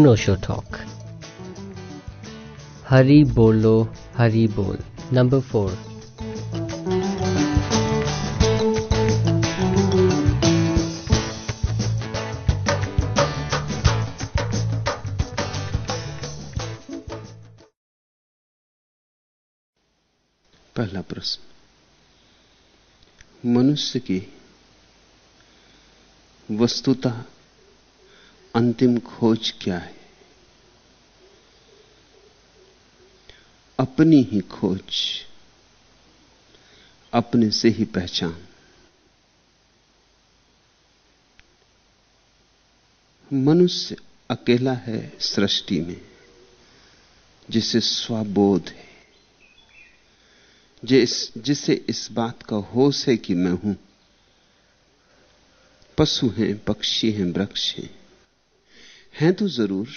अनोशो talk हरी बोलो हरी बोल number four पहला प्रश्न। मनुष्य की वस्तुतः अंतिम खोज क्या है? अपनी ही खोज, अपने से ही पहचान। मनुष्य अकेला है सृष्टि में, जिसे स्वबोध है, जिस, जिसे इस बात का होश है कि मैं हूँ। पशु हैं, पक्षी हैं, वृक्ष हैं। हैं तो ज़रूर,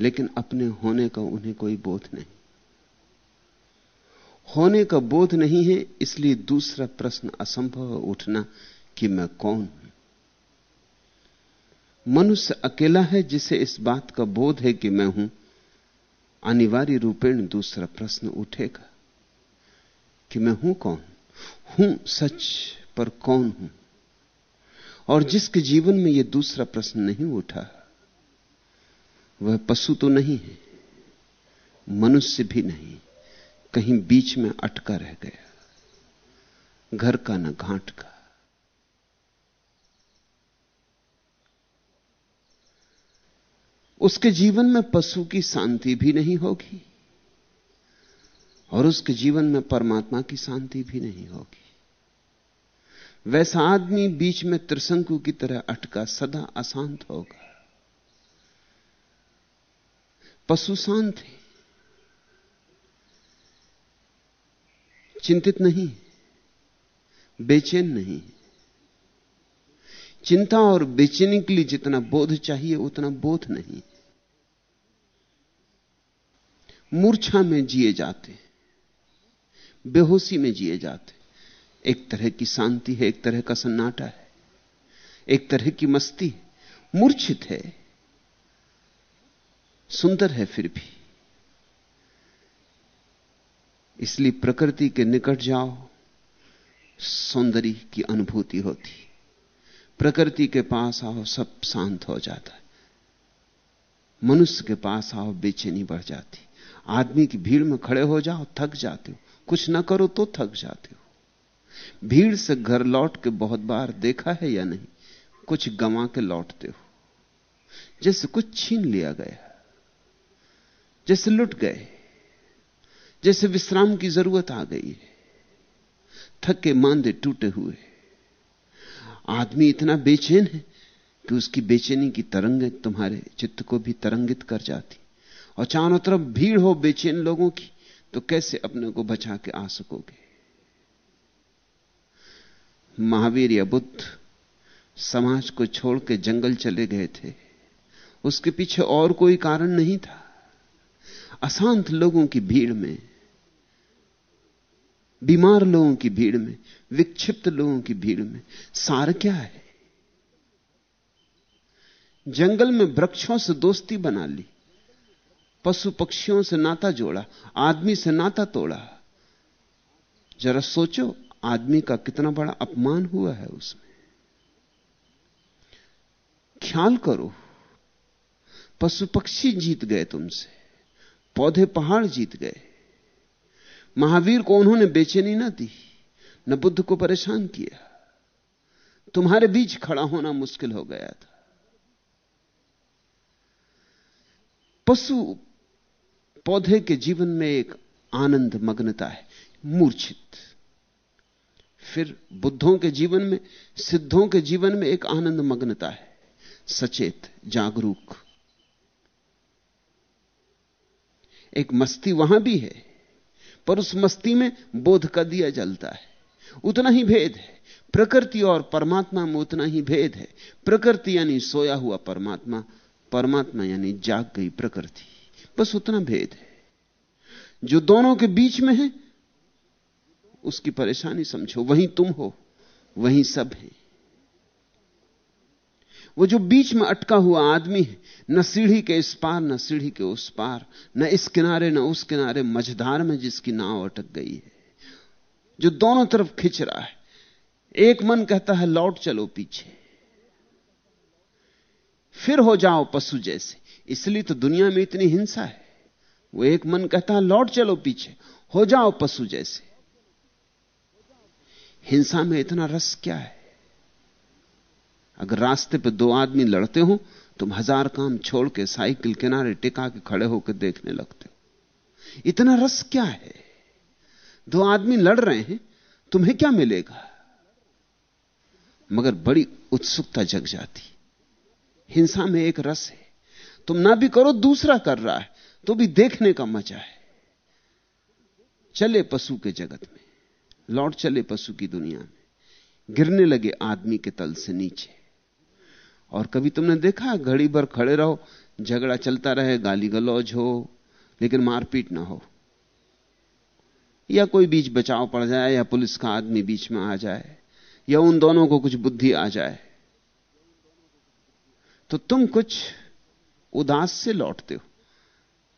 लेकिन अपने होने का उन्हें कोई बोध नहीं। होने का बोध नहीं है, इसलिए दूसरा प्रश्न असंभव उठना कि मैं कौन हूँ। मनुष्य अकेला है जिसे इस बात का बोध है कि मैं हूँ। अनिवार्य रूपेण दूसरा प्रश्न उठेगा कि मैं हूँ कौन? हूँ सच पर कौन हूँ? और जिसके जीवन में यह दूसरा प्रश्न नहीं उठा, वह पशु तो नहीं है, मनुष्य भी नहीं। कहीं बीच में अटका रह गया। घर का न घाट का। उसके जीवन में पशु की शांति भी नहीं होगी और उसके जीवन में परमात्मा की शांति भी नहीं होगी। वैसा आदमी बीच में त्रिशंकु की तरह अटका सदा अशांत होगा। पशु शांत है। चिंतित नहीं बेचैन नहीं चिंता और बेचैनी के लिए जितना बोध चाहिए, उतना बोध नहीं मूर्छा में जिए जाते बेहोशी में जिए जाते एक तरह की शांति है, एक तरह का सन्नाटा है, एक तरह की मस्ती मूर्छित है, सुंदर है फिर भी। इसलिए प्रकृति के निकट जाओ, सौंदर्य की अनुभूति होती। प्रकृति के पास आओ, सब शांत हो जाता है। मनुष्य के पास आओ, बेचैनी बढ़ जाती। आदमी की भीड़ में खड़े हो जाओ, थक जाते हो। कुछ ना करो तो थक जाते हो। भीड़ से घर लौट के बहुत बार देखा है या नहीं? कुछ गंवा के लौटते हो। जैसे कुछ छीन लिया गया। जैसे लुट गए। जैसे विश्राम की ज़रूरत आ गई है। थके मांदे टूटे हुए। आदमी इतना बेचैन है कि उसकी बेचैनी की तरंगें तुम्हारे चित्त को भी तरंगित कर जाती। और चारों तरफ़ भीड़ हो बेचैन लोगों की तो कैसे अपने को बचा के आ सकोगे? महावीर या बुद्ध समाज को छोड़ के जंगल चले गए थे। उसके पीछे और कोई कारण नहीं था। अशांत लोगों की भीड़ में बीमार लोगों की भीड़ में, विक्षिप्त लोगों की भीड़ में, सार क्या है? जंगल में वृक्षों से दोस्ती बना ली, पशु पक्षियों से नाता जोड़ा, आदमी से नाता तोड़ा। जरा सोचो, आदमी का कितना बड़ा अपमान हुआ है उसमें। ख्याल करो, पशु पक्षी जीत गए तुमसे, पौधे पहाड़ जीत गए। महावीर को उन्होंने बेचैनी ना दी, न बुद्ध को परेशान किया। तुम्हारे बीच खड़ा होना मुश्किल हो गया था। पशु पौधे के जीवन में एक आनंद मग्नता है, मूर्छित। फिर बुद्धों के जीवन में, सिद्धों के जीवन में एक आनंद मग्नता है, सचेत, जागरूक। एक मस्ती वहाँ भी है। पर उस मस्ती में बोध का दिया जलता है। उतना ही भेद है। प्रकृति और परमात्मा में उतना ही भेद है। प्रकृति यानी सोया हुआ परमात्मा परमात्मा यानी जाग गई प्रकृति। बस उतना भेद है। जो दोनों के बीच में है, उसकी परेशानी समझो। वहीं तुम हो, वहीं सब है। वो जो बीच में अटका हुआ आदमी है, न सीढ़ी के इस पार, न सीढ़ी के उस पार, न इस किनारे, न उस किनारे, मझधार में जिसकी नाव अटक गई है, जो दोनों तरफ़ खिंच रहा है। एक मन कहता है, लौट चलो पीछे। फिर हो जाओ पशु जैसे। इसलिए तो दुनिया में इतनी हिंसा है। वो एक मन कहता है, लौट चलो पीछे। हो जाओ पशु जैसे। हिंसा में इतना रस क्या है? अगर रास्ते पे दो आदमी लड़ते हो, तुम हज़ार काम छोड़ के साइकिल किनारे टिका के खड़े होकर देखने लगते हो। इतना रस क्या है? दो आदमी लड़ रहे हैं, तुम्हें क्या मिलेगा? मगर बड़ी उत्सुकता जग जाती। हिंसा में एक रस है। तुम ना भी करो, दूसरा कर रहा है तो भी देखने का मज़ा है। चले पशु के जगत में, लौट चले पशु की दुनिया में। गिरने लगे आदमी के तल से नीचे। और कभी तुमने देखा, घड़ी भर खड़े रहो, झगड़ा चलता रहे गाली गलौज हो, लेकिन मारपीट ना हो। या कोई बीच बचाव पड़ जाए, या पुलिस का आदमी बीच में आ जाए, या उन दोनों को कुछ बुद्धि आ जाए तो तुम कुछ उदास से लौटते हो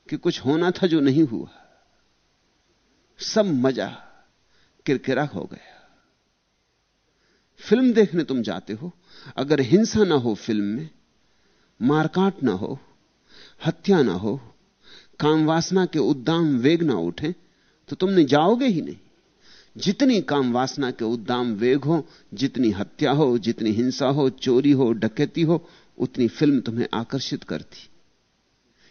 कि कुछ होना था जो नहीं हुआ। सब मज़ा किरकिरा हो गया। फ़िल्म देखने तुम जाते हो अगर हिंसा ना हो फ़िल्म में मारकाट ना हो, हत्या ना हो, काम वासना के उद्दाम वेग ना उठे तो तुमने जाओगे ही नहीं। जितनी काम वासना के उद्दाम वेग हो, जितनी हत्या हो, जितनी हिंसा हो, चोरी हो, डकैती हो, उतनी फ़िल्म तुम्हें आकर्षित करती।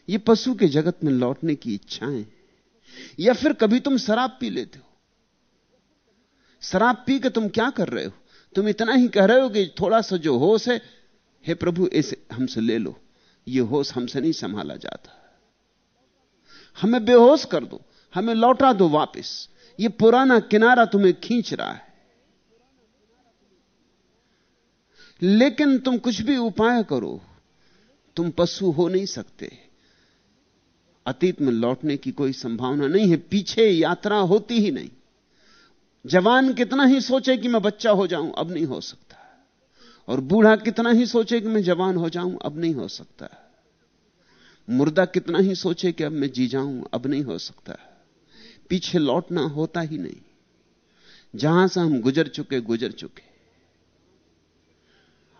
ये पशु के जगत में लौटने की इच्छाएँ। या फिर कभी तुम शराब पी लेते हो? शराब पी के तुम क्या कर रहे हो? तुम इतना ही कह रहे हो कि थोड़ा सा जो होश है, हे प्रभु, इसे हमसे ले लो। ये होश हमसे नहीं संभाला जाता। हमें बेहोश कर दो, हमें लौटा दो वापस। ये पुराना किनारा तुम्हें खींच रहा है। लेकिन तुम कुछ भी उपाय करो, तुम पशु हो नहीं सकते। अतीत में लौटने की कोई संभावना नहीं है, पीछे यात्रा होती ही नहीं। जवान कितना ही सोचे कि मैं बच्चा हो जाऊँ, अब नहीं हो सकता। और बूढ़ा कितना ही सोचे कि मैं जवान हो जाऊँ, अब नहीं हो सकता। मुर्दा कितना ही सोचे कि अब मैं जी जाऊँ, अब नहीं हो सकता। पीछे लौटना होता ही नहीं। जहाँ से हम गुजर चुके गुजर चुके।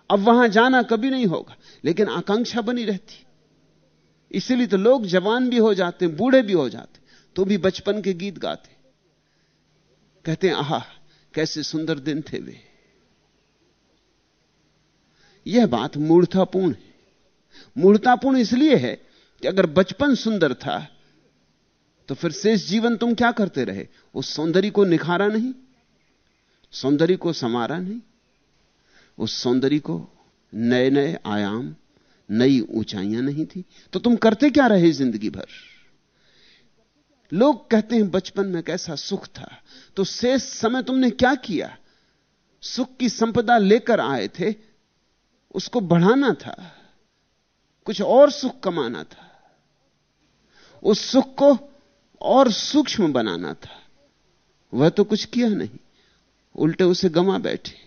अब वहाँ जाना कभी नहीं होगा, लेकिन आकांक्षा बनी रहती। इसलिए तो लोग जवान भी हो जाते, बूढ़े भी हो जाते तो भी बचपन के गीत गाते। कहते हैं, आहा, कैसे सुंदर दिन थे वे। यह बात मूर्तापूर्ण है। मूर्तापूर्ण इसलिए है कि अगर बचपन सुंदर था तो फिर शेष जीवन तुम क्या करते रहे? उस सौंदर्य को निखारा नहीं, सौंदर्य को संवारा नहीं, उस सौंदर्य को नए नए आयाम, नई ऊंचाइयाँ नहीं थी। तो तुम करते क्या रहे ज़िंदगी भर? लोग कहते हैं, बचपन में कैसा सुख था। तो शेष समय तुमने क्या किया? सुख की संपदा लेकर आए थे। उसको बढ़ाना था। कुछ और सुख कमाना था। उस सुख को और सूक्ष्म बनाना था। वह तो कुछ किया नहीं। उल्टे उसे गमा बैठे।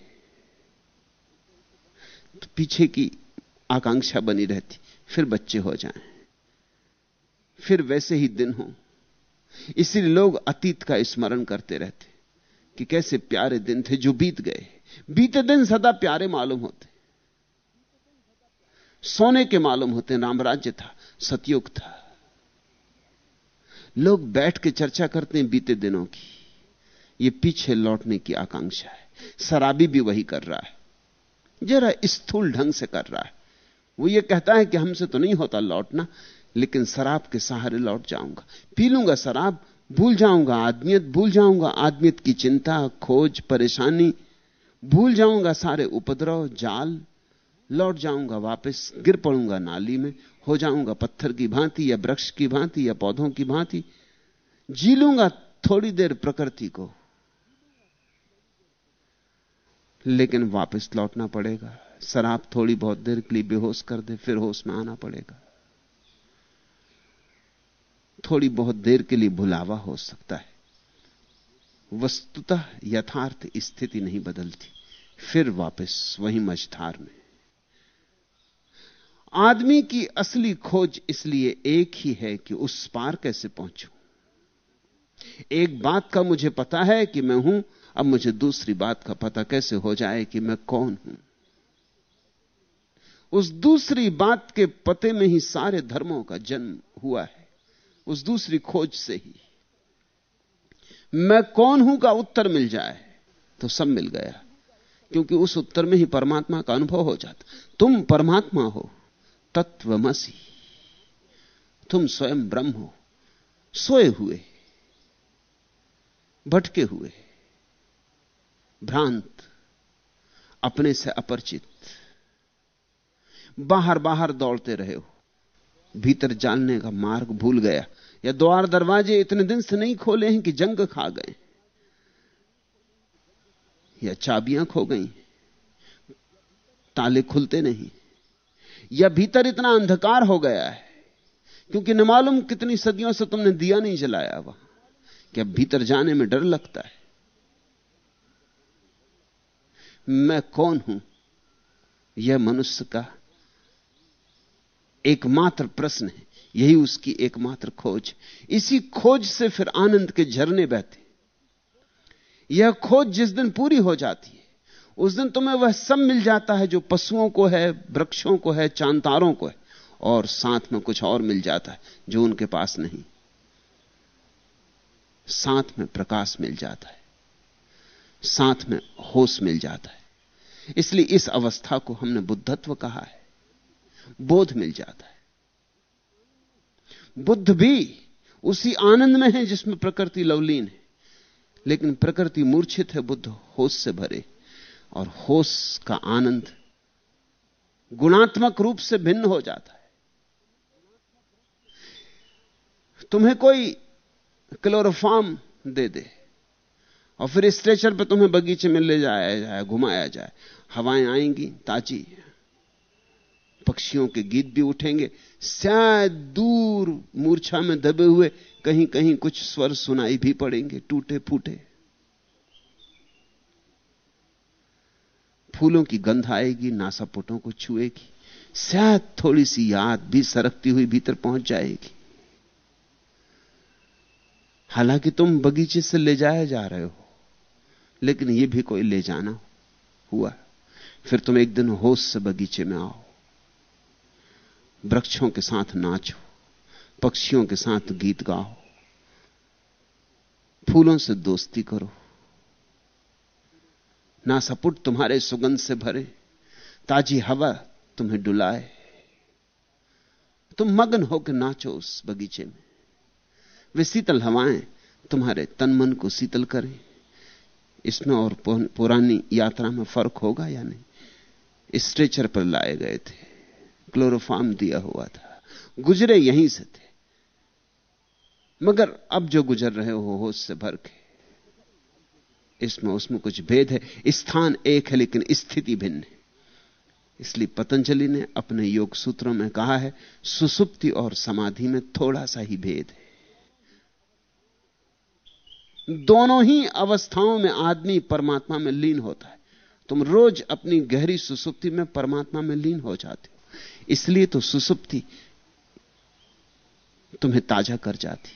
तो पीछे की आकांक्षा बनी रहती। फिर बच्चे हो जाएँ। फिर वैसे ही दिन हो। इसलिए लोग अतीत का स्मरण करते रहते कि कैसे प्यारे दिन थे जो बीत गए बीते दिन सदा प्यारे मालूम होते सोने के मालूम होते रामराज्य था, सतयुग था। लोग बैठ के चर्चा करते हैं बीते दिनों की। ये पीछे लौटने की आकांक्षा है। शराबी भी वही कर रहा है। जरा स्थूल ढंग से कर रहा है। वो ये कहता है कि हमसे तो नहीं होता लौटना। लेकिन शराब के सहारे लौट जाऊँगा। पी लूँगा शराब, भूल जाऊँगा आदमियत, भूल जाऊँगा आदमियत की चिंता, खोज, परेशानी। भूल जाऊँगा सारे उपद्रव, जाल। लौट जाऊँगा वापस, गिर पड़ूँगा नाली में। हो जाऊँगा पत्थर की भांति या वृक्ष की भांति या पौधों की भांति। जी लूँगा थोड़ी देर प्रकृति को। लेकिन वापस लौटना पड़ेगा। शराब थोड़ी बहुत देर के लिए बेहोश कर दे, फिर होश में आना पड़ेगा। थोड़ी बहुत देर के लिए भुलावा हो सकता है। वस्तुतः यथार्थ स्थिति नहीं बदलती। फिर वापस वही मझधार में। आदमी की असली खोज इसलिए एक ही है कि उस पार कैसे पहुंचूं। एक बात का मुझे पता है कि मैं हूँ, अब मुझे दूसरी बात का पता कैसे हो जाए कि मैं कौन हूँ। उस दूसरी बात के पते में ही सारे धर्मों का जन्म हुआ है। उस दूसरी खोज से ही। मैं कौन हूँ का उत्तर मिल जाए तो सब मिल गया। क्योंकि उस उत्तर में ही परमात्मा का अनुभव हो जाता। तुम परमात्मा हो, तत्वमसी। तुम स्वयं ब्रह्म हो, सोए हुए, भटके हुए, भ्रांत, अपने से अपरिचित। बाहर बाहर दौड़ते रहे हो। भीतर जानने का मार्ग भूल गया। या द्वार दरवाजे इतने दिन से नहीं खोले हैं कि जंग खा गए। या चाबियाँ खो गई। ताले खुलते नहीं। या भीतर इतना अंधकार हो गया है। क्योंकि न मालूम कितनी सदियों से तुमने दिया नहीं जलाया वहाँ। कि अब भीतर जाने में डर लगता है? मैं कौन हूँ? यह मनुष्य का एकमात्र प्रश्न है। यही उसकी एकमात्र खोज। इसी खोज से फिर आनंद के झरने बहते यह खोज जिस दिन पूरी हो जाती है, उस दिन तुम्हें वह सब मिल जाता है जो पशुओं को है, वृक्षों को है, चांतारों को है, और साथ में कुछ और मिल जाता है जो उनके पास नहीं। साथ में प्रकाश मिल जाता है। साथ में होश मिल जाता है। इसलिए इस अवस्था को हमने बुद्धत्व कहा है। बोध मिल जाता है। बुद्ध भी उसी आनंद में है जिसमें प्रकृति लवलीन है। लेकिन प्रकृति मूर्छित है, बुद्ध होश से भरे। और होश का आनंद गुणात्मक रूप से भिन्न हो जाता है। तुम्हें कोई क्लोरोफार्म दे दे और फिर स्ट्रेचर पर तुम्हें बगीचे में ले जाया जाए, घुमाया जाए। हवाएँ आएँगी, ताजी। पक्षियों के गीत भी उठेंगे। शायद दूर मूर्छा में दबे हुए कहीं कहीं कुछ स्वर सुनाई भी पड़ेंगे टूटे फूटे फूलों की गंध आएगी, नासापुटों को छुएगी। शायद थोड़ी सी याद भी सरकती हुई भीतर पहुँच जाएगी। हालाँकि तुम बगीचे से ले जाए जा रहे हो, लेकिन यह भी कोई ले जाना हुआ। फिर तुम एक दिन होश से बगीचे में आओ। वृक्षों के साथ नाचो, पक्षियों के साथ गीत गाओ, फूलों से दोस्ती करो। नासापुट तुम्हारे सुगंध से भरे, ताजी हवा तुम्हें डुलाए। तुम मगन होकर नाचो उस बगीचे में। वे शीतल हवाएँ तुम्हारे तन मन को शीतल करें। इसमें और पुरानी यात्रा में फ़र्क होगा या नहीं? स्ट्रेचर पर लाए गए थे। क्लोरोफार्म दिया हुआ था। गुजरे यहीं से थे। मगर अब जो गुजर रहे हो होश से भर के इसमें, उसमें कुछ भेद है। स्थान एक है, लेकिन स्थिति भिन्न है। इसलिए पतंजलि ने अपने योग सूत्रों में कहा है, सुसुप्ति और समाधि में थोड़ा सा ही भेद है। दोनों ही अवस्थाओं में आदमी परमात्मा में लीन होता है। तुम रोज अपनी गहरी सुसुप्ति में परमात्मा में लीन हो जाते इसलिए तो सुसुप्ति तुम्हें ताज़ा कर जाती।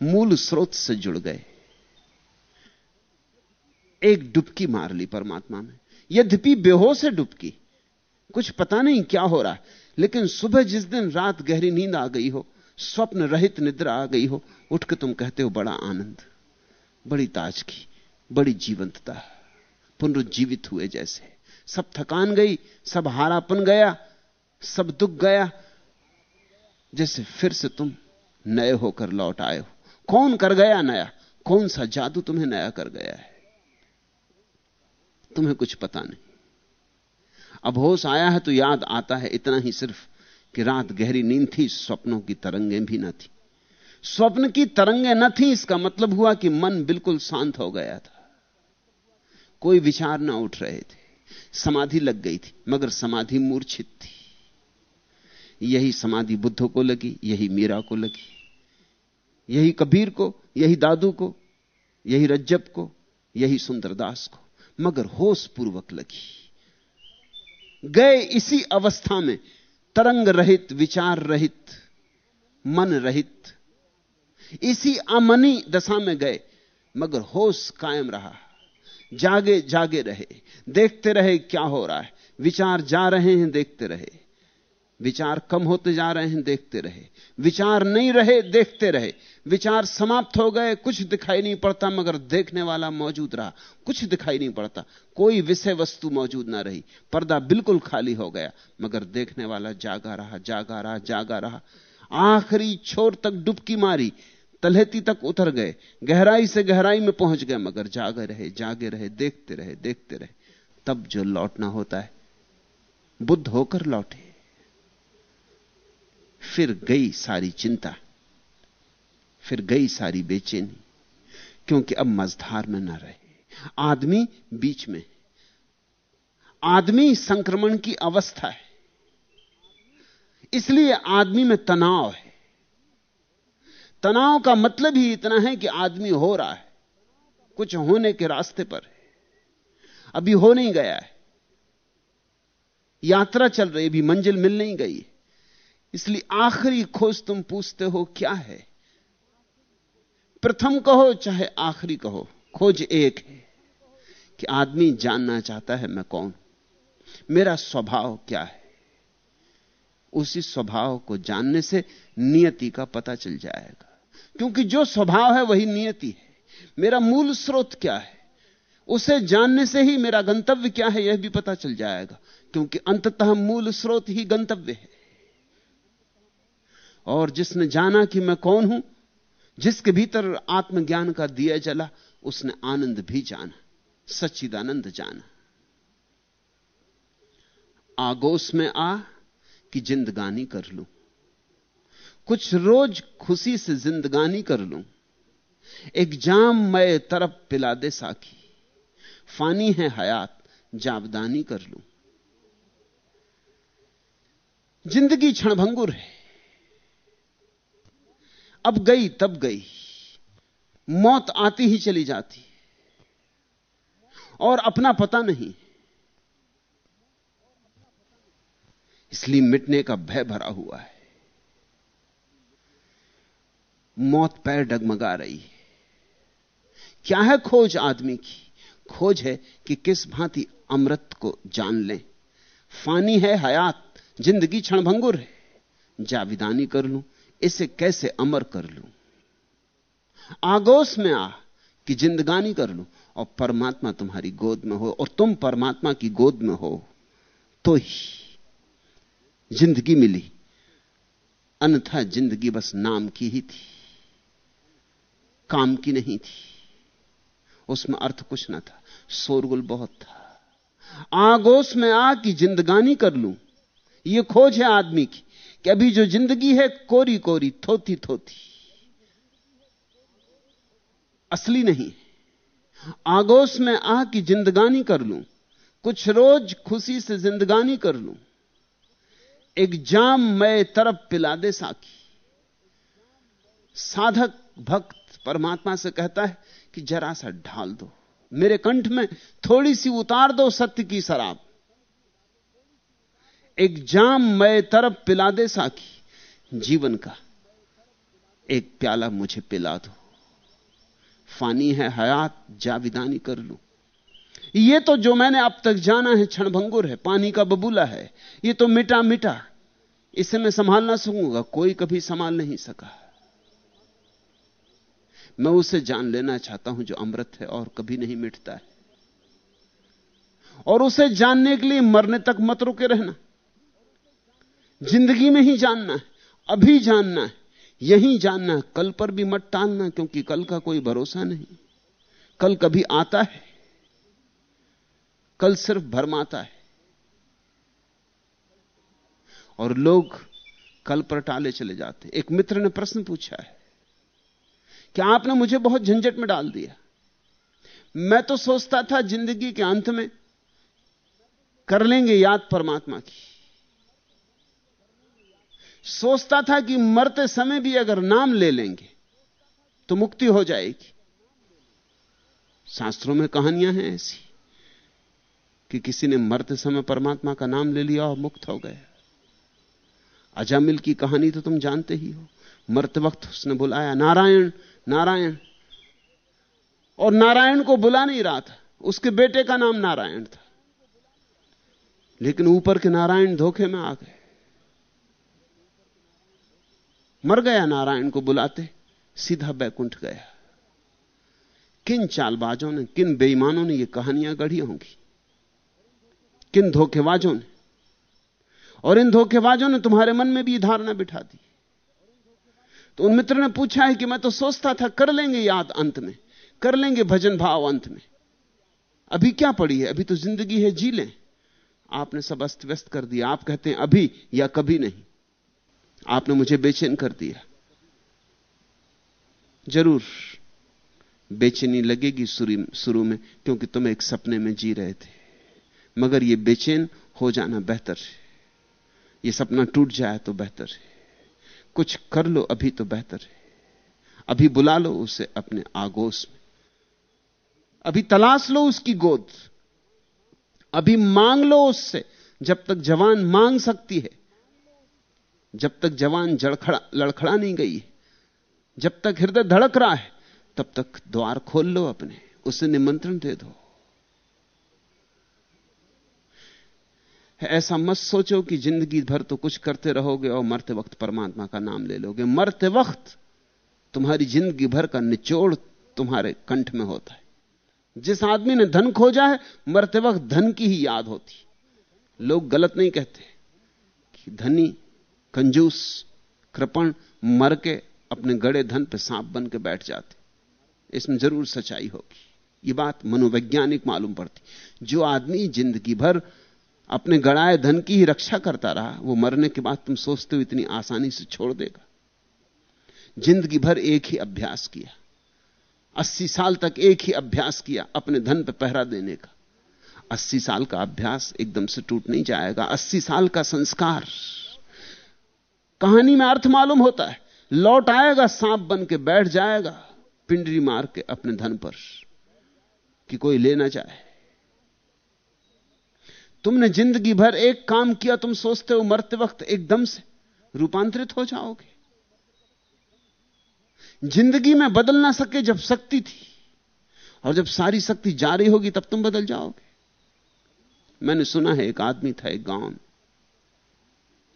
मूल स्रोत से जुड़ गए। एक डुबकी मार ली परमात्मा में यद्यपि बेहोश है डुबकी, कुछ पता नहीं क्या हो रहा, लेकिन सुबह जिस दिन रात गहरी नींद आ गई हो, स्वप्न रहित निद्रा आ गई हो उठ के तुम कहते हो, बड़ा आनंद, बड़ी ताजगी, बड़ी जीवंतता, पुनरुज्जीवित हुए जैसे। सब थकान गई, सब हारापन गया सब दुख गया। जैसे फिर से तुम नए होकर लौट आए हो। कौन कर गया नया? कौन सा जादू तुम्हें नया कर गया है? तुम्हें कुछ पता नहीं। अब होश आया है तो याद आता है इतना ही सिर्फ़ कि रात गहरी नींद थी, स्वप्नों की तरंगें भी न थी। स्वप्न की तरंगें न थी, इसका मतलब हुआ कि मन बिल्कुल शांत हो गया था। कोई विचार ना उठ रहे थे। समाधि लग गई थी, मगर समाधि मूर्छित थी। यही समाधि बुद्ध को लगी, यही मीरा को लगी, यही कबीर को, यही दादू को, यही रज्जब को, यही सुंदरदास को, मगर होश पूर्वक लगी। गए इसी अवस्था में, तरंग रहित, विचार रहित, मन रहित, इसी अमनी दशा में गए, मगर होश कायम रहा। जागे जागे रहे, देखते रहे क्या हो रहा है, विचार जा रहे हैं, देखते रहे। विचार कम होते जा रहे हैं, देखते रहे। विचार नहीं रहे, देखते रहे। विचार समाप्त हो गए, कुछ दिखाई नहीं पड़ता, मगर देखने वाला मौजूद रहा। कुछ दिखाई नहीं पड़ता, कोई विषय वस्तु मौजूद ना रही। पर्दा बिल्कुल खाली हो गया, मगर देखने वाला जागा रहा जागा रहा जागा रहा। आखिरी छोर तक डुबकी मारी तलहती तक उतर गए। गहराई से गहराई में पहुँच गए, मगर जागे रहे जागे रहे, देखते रहे देखते रहे। तब जो लौटना होता है, बुद्ध होकर लौटे। फिर गई सारी चिंता, फिर गई सारी बेचैनी, क्योंकि अब मझधार में ना रहे। आदमी बीच में आदमी संक्रमण की अवस्था है। इसलिए आदमी में तनाव है। तनाव का मतलब ही इतना है कि आदमी हो रहा है। कुछ होने के रास्ते पर है। अभी हो नहीं गया है। यात्रा चल रही अभी मंजिल मिल नहीं गई इसलिए आखिरी खोज तुम पूछते हो, क्या है? प्रथम कहो, चाहे आखिरी कहो। खोज एक है कि आदमी जानना चाहता है, मैं कौन? मेरा स्वभाव क्या है? उसी स्वभाव को जानने से नियति का पता चल जाएगा। क्योंकि जो स्वभाव है, वही नियति है। मेरा मूल स्रोत क्या है? उसे जानने से ही मेरा गंतव्य क्या है, यह भी पता चल जाएगा। क्योंकि अंततः मूल स्रोत ही गंतव्य है। और जिसने जाना कि मैं कौन हूँ, जिसके भीतर आत्मज्ञान का दिया जला, उसने आनंद भी जाना, सच्चिदानंद जाना। आगोश में आ कि जिंदगानी कर लूँ। कुछ रोज खुशी से जिंदगानी कर लूँ। एक जाम मैं तरफ़ पिला दे साखी। फानी है हयात, जावदानी कर लूँ। ज़िंदगी क्षणभंगुर है। अब गई, तब गई। मौत आती ही चली जाती। और अपना पता नहीं। इसलिए मिटने का भय भरा हुआ है। मौत पैर डगमगा रही है। क्या है खोज आदमी की? खोज है कि किस भांति अमृत को जान लें। फानी है हयात, ज़िंदगी क्षणभंगुर है। जाविदानी कर लूँ। इसे कैसे अमर कर लूँ? आगोश में आ कि जिंदगानी कर लूँ? और परमात्मा तुम्हारी गोद में हो, और तुम परमात्मा की गोद में हो तो ही ज़िंदगी मिली। अन्यथा ज़िंदगी बस नाम की ही थी, काम की नहीं थी। उसमें अर्थ कुछ ना था, शोरगुल बहुत था। आगोश में आ कि जिंदगानी कर लूँ? यह खोज है आदमी की। कि अभी जो ज़िंदगी है कोरी कोरी, थोती थोती। असली नहीं आगोश में आ कि जिंदगानी कर लूँ, कुछ रोज खुशी से जिंदगानी कर लूँ। एक जाम मैं तरफ़ पिला दे साकी साधक भक्त परमात्मा से कहता है कि जरा सा ढाल दो। मेरे कंठ में थोड़ी सी उतार दो सत्य की शराब। एक जाम मैं तरफ़ पिला दे साकी। जीवन का एक प्याला मुझे पिला दो। फानी है हयात, जाविदानी कर लू। ये तो जो मैंने अब तक जाना है क्षणभंगुर है, पानी का बबूला है। ये तो मिटा मिटा, इसे मैं संभाल ना सकूँगा, कोई कभी संभाल नहीं सका। मैं उसे जान लेना चाहता हूँ जो अमृत है और कभी नहीं मिटता है। और उसे जानने के लिए मरने तक मत रुके रहना। ज़िंदगी में ही जानना है, अभी जानना है, यही जानना है, कल पर भी मत टालना, क्योंकि कल का कोई भरोसा नहीं। कल कभी आता है, कल सिर्फ़ भरमाता है। और लोग कल पर टाले चले जाते एक मित्र ने प्रश्न पूछा है कि आपने मुझे बहुत झंझट में डाल दिया? मैं तो सोचता था ज़िंदगी के अंत में कर लेंगे याद परमात्मा की। सोचता था कि मरते समय भी अगर नाम ले लेंगे तो मुक्ति हो जाएगी। शास्त्रों में कहानियाँ हैं ऐसी कि किसी ने मरते समय परमात्मा का नाम ले लिया और मुक्त हो गया। अजामिल की कहानी तो तुम जानते ही हो। मरते वक्त उसने बुलाया, नारायण नारायण। और नारायण को बुला नहीं रहा था। उसके बेटे का नाम नारायण था। लेकिन ऊपर के नारायण धोखे में आ गए। मर गया नारायण को बुलाते, सीधा बैकुंठ गया। किन चालबाजों ने, किन बेईमानों ने ये कहानियाँ गढ़ी होंगी? किन धोखेबाजों ने? और इन धोखेबाजों ने तुम्हारे मन में भी धारणा बिठा दी। तो उन मित्र ने पूछा है कि मैं तो सोचता था, कर लेंगे याद अंत में, कर लेंगे भजन भाव अंत में। अभी क्या पड़ी है? अभी तो ज़िंदगी है, जी लें। आपने सब अस्त व्यस्त कर दिया। आप कहते हैं, अभी या कभी नहीं। आपने मुझे बेचैन कर दिया। ज़रूर, बेचैनी लगेगी शुरू में, क्योंकि तुम एक सपने में जी रहे थे। मगर यह बेचैन हो जाना बेहतर है। यह सपना टूट जाए तो बेहतर है। कुछ कर लो अभी तो बेहतर है। अभी बुला लो उसे अपने आगोश में। अभी तलाश लो उसकी गोद। अभी मांग लो उससे, जब तक जवान मांग सकती है। जब तक जवान जड़खड़ा, लड़खड़ा नहीं गई, जब तक हृदय धड़क रहा है, तब तक द्वार खोल लो अपने उसे निमंत्रण दे दो। ऐसा मत सोचो कि ज़िंदगी भर तो कुछ करते रहोगे और मरते वक्त परमात्मा का नाम ले लोगे। मरते वक्त तुम्हारी ज़िंदगी भर का निचोड़ तुम्हारे कंठ में होता है। जिस आदमी ने धन खोजा है, मरते वक्त धन की ही याद होती। लोग गलत नहीं कहते कि धनी कंजूस, कृपण, मर के अपने गड़े धन पे सांप बन के बैठ जाते। इसमें ज़रूर सच्चाई होगी। ये बात मनोवैज्ञानिक मालूम पड़ती। जो आदमी ज़िंदगी भर अपने गड़ाए धन की ही रक्षा करता रहा, वो मरने के बाद तुम सोचते हो इतनी आसानी से छोड़ देगा। ज़िंदगी भर एक ही अभ्यास किया। अस्सी साल तक एक ही अभ्यास किया अपने धन पर पहरा देने का। अस्सी साल का अभ्यास एकदम से टूट नहीं जाएगा। अस्सी साल का संस्कार। कहानी में अर्थ मालूम होता है। लौट आएगा, सांप बन के बैठ जाएगा, पिंडरी मार के अपने धन पर कि कोई लेना चाहे तुमने ज़िंदगी भर एक काम किया, तुम सोचते हो मरते वक्त एकदम से रूपांतरित हो जाओगे। ज़िंदगी में बदल ना सके जब शक्ति थी, और जब सारी शक्ति जारी होगी तब तुम बदल जाओगे। मैंने सुना है, एक आदमी था एक गाँव में।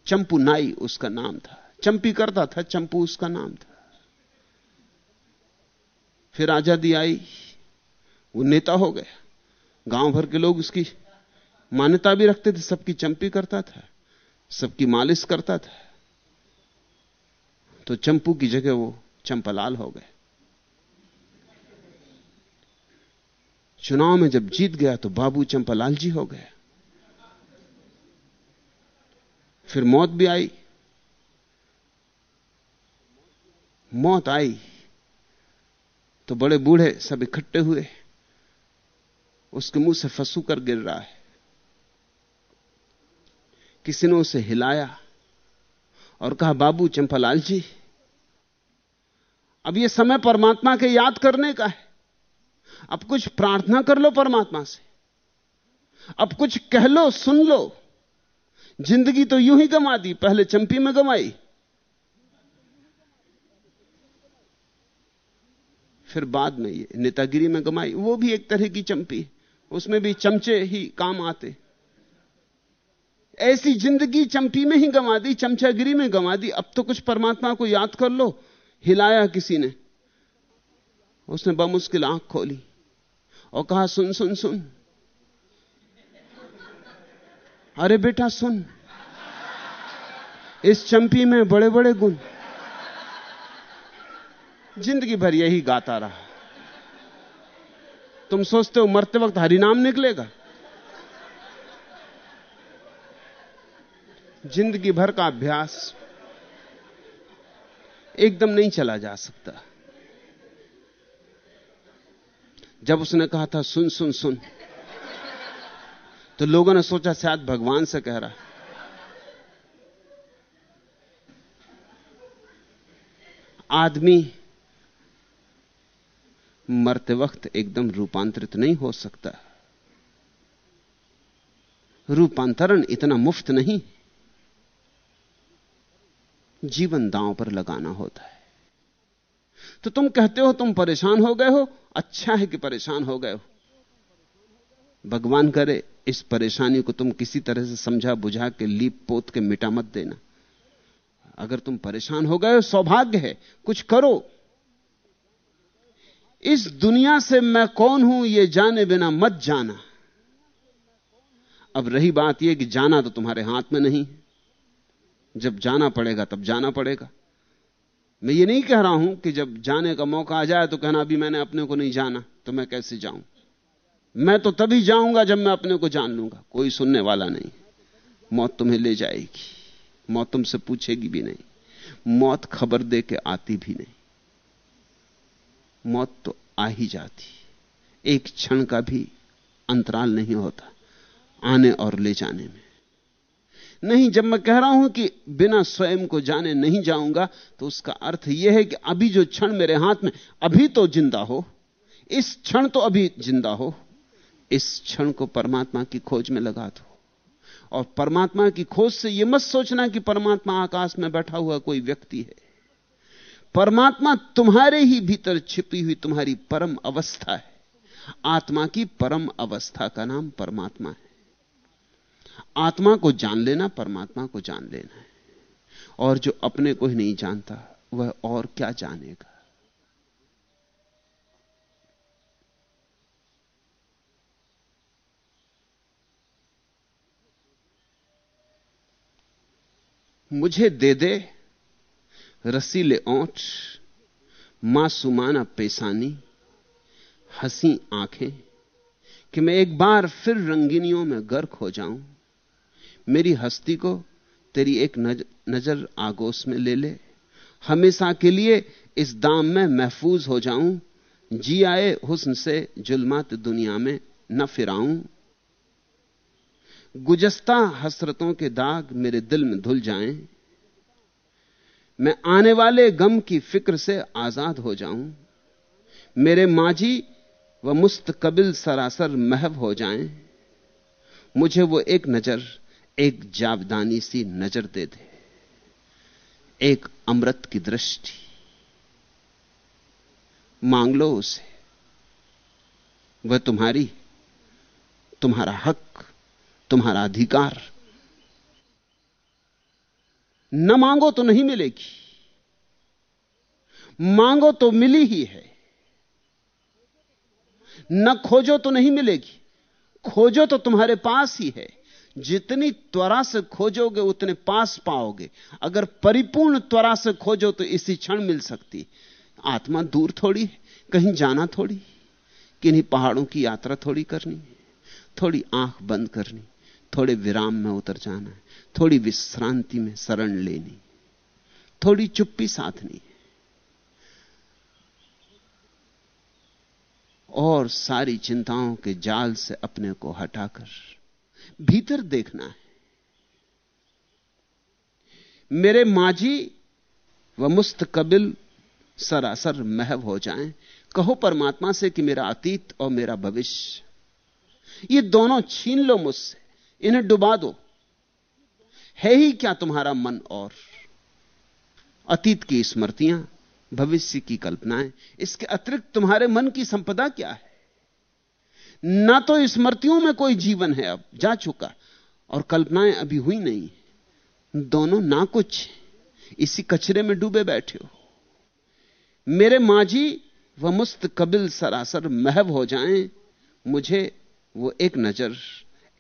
चंपू नाई उसका नाम था। चंपी करता था, चंपू उसका नाम था। फिर आज़ादी आई, वो नेता हो गया। गाँव भर के लोग उसकी मान्यता भी रखते थे, सबकी चंपी करता था, सबकी मालिश करता था। तो चंपू की जगह वो चंपलाल हो गए। चुनाव में जब जीत गया तो बाबू चंपलाल जी हो गए। फिर मौत भी आई। मौत आई। तो बड़े बूढ़े सब इकट्ठे हुए। उसके मुँह से फंसू कर गिर रहा है। किसी ने उसे हिलाया और कहा, बाबू चंपालाल जी, अब यह समय परमात्मा के याद करने का है। अब कुछ प्रार्थना कर लो परमात्मा से। अब कुछ कह लो, सुन लो। ज़िंदगी तो यूँ ही गमा दी, पहले चंपी में गमाई फिर बाद में ये नेतागिरी में गमाई वो भी एक तरह की चंपी, उसमें भी चमचे ही काम आते। ऐसी ज़िंदगी चंपी में ही गंवा दी, चमचागिरी में गंवा दी। अब तो कुछ परमात्मा को याद कर लो, हिलाया किसी ने। उसने बमुश्किल आँख खोली और कहा, सुन सुन सुन। अरे बेटा सुन। इस चंपी में बड़े बड़े गुण। ज़िंदगी भर यही गाता रहा। तुम सोचते हो मरते वक्त हरिनाम निकलेगा। ज़िंदगी भर का अभ्यास एकदम नहीं चला जा सकता। जब उसने कहा था, सुन सुन सुन। तो लोगों ने सोचा शायद भगवान से कह रहा आदमी मरते वक्त एकदम रूपांतरित नहीं हो सकता। रूपांतरण इतना मुफ़्त नहीं। जीवन दांव पर लगाना होता है। तो तुम कहते हो तुम परेशान हो गए हो अच्छा है कि परेशान हो गए हो। भगवान करे इस परेशानी को तुम किसी तरह से समझा बुझा के लीप पोत के मिटा मत देना। अगर तुम परेशान हो गए, सौभाग्य है, कुछ करो। इस दुनिया से मैं कौन हूँ यह जाने बिना मत जाना। अब रही बात यह कि जाना तो तुम्हारे हाथ में नहीं। जब जाना पड़ेगा, तब जाना पड़ेगा। मैं ये नहीं कह रहा हूँ कि जब जाने का मौका आ जाए तो कहना, अभी मैंने अपने को नहीं जाना तो मैं कैसे जाऊँ? मैं तो तभी जाऊँगा जब मैं अपने को जान लूँगा। कोई सुनने वाला नहीं। मौत तुम्हें ले जाएगी। मौत तुमसे पूछेगी भी नहीं। मौत खबर दे के आती भी नहीं। मौत तो आ ही जाती। एक क्षण का भी अंतराल नहीं होता, आने और ले जाने में। नहीं, जब मैं कह रहा हूँ कि बिना स्वयं को जाने नहीं जाऊँगा तो उसका अर्थ यह है कि अभी जो क्षण मेरे हाथ में, अभी तो ज़िंदा हो। इस क्षण तो अभी ज़िंदा हो। इस क्षण को परमात्मा की खोज में लगा दो। और परमात्मा की खोज से यह मत सोचना कि परमात्मा आकाश में बैठा हुआ कोई व्यक्ति है। परमात्मा तुम्हारे ही भीतर छिपी हुई तुम्हारी परम अवस्था है। आत्मा की परम अवस्था का नाम परमात्मा है। आत्मा को जान लेना, परमात्मा को जान लेना है। और जो अपने को ही नहीं जानता, वह और क्या जानेगा? मुझे दे दे रसीले ओठ मासूमाना पेशानी हँसी आँखें, कि मैं एक बार फिर रंगीनियों में गर्क हो जाऊँ। मेरी हस्ती को तेरी एक नज़र आगोश में ले ले। हमेशा के लिए इस दाम में महफूज हो जाऊँ। जी आए हुस्न से जुलमात दुनिया में न फिराऊं। गुजस्ता हसरतों के दाग मेरे दिल में धुल जाएँ। मैं आने वाले गम की फ़िक्र से आज़ाद हो जाऊँ। मेरे माजी व मुस्तकबिल सरासर महव हो जाएँ। मुझे वो एक नज़र, एक जावदानी सी नज़र दे दे। एक अमृत की दृष्टि। मांग लो उसे। वह तुम्हारी, तुम्हारा हक। तुम्हारा अधिकार। न मांगो तो नहीं मिलेगी। मांगो तो मिली ही है। न खोजो तो नहीं मिलेगी। खोजो तो तुम्हारे पास ही है। जितनी त्वरा से खोजोगे, उतने पास पाओगे। अगर परिपूर्ण त्वरा से खोजो तो इसी क्षण मिल सकती। आत्मा दूर थोड़ी है, कहीं जाना थोड़ी। किन्हीं पहाड़ों की यात्रा थोड़ी करनी थोड़ी आँख बंद करनी। थोड़े विराम में उतर जाना है, थोड़ी विश्रांति में शरण लेनी थोड़ी चुप्पी साधनी और सारी चिंताओं के जाल से अपने को हटाकर भीतर देखना है। मेरे माजी व मुस्तकबिल सरासर महव हो जाएँ। कहो परमात्मा से कि मेरा अतीत और मेरा भविष्य, ये दोनों छीन लो मुझसे। इन्हें डुबा दो। है ही क्या तुम्हारा मन और? अतीत की स्मृतियाँ, भविष्य की कल्पनाएँ, इसके अतिरिक्त तुम्हारे मन की संपदा क्या है? ना तो स्मृतियों में कोई जीवन है अब, जा चुका, और कल्पनाएँ अभी हुई नहीं दोनों ना कुछ इसी कचरे में डूबे बैठे हो। मेरे माजी व मुस्त कबिल सरासर महव हो जाएँ, मुझे वो एक नज़र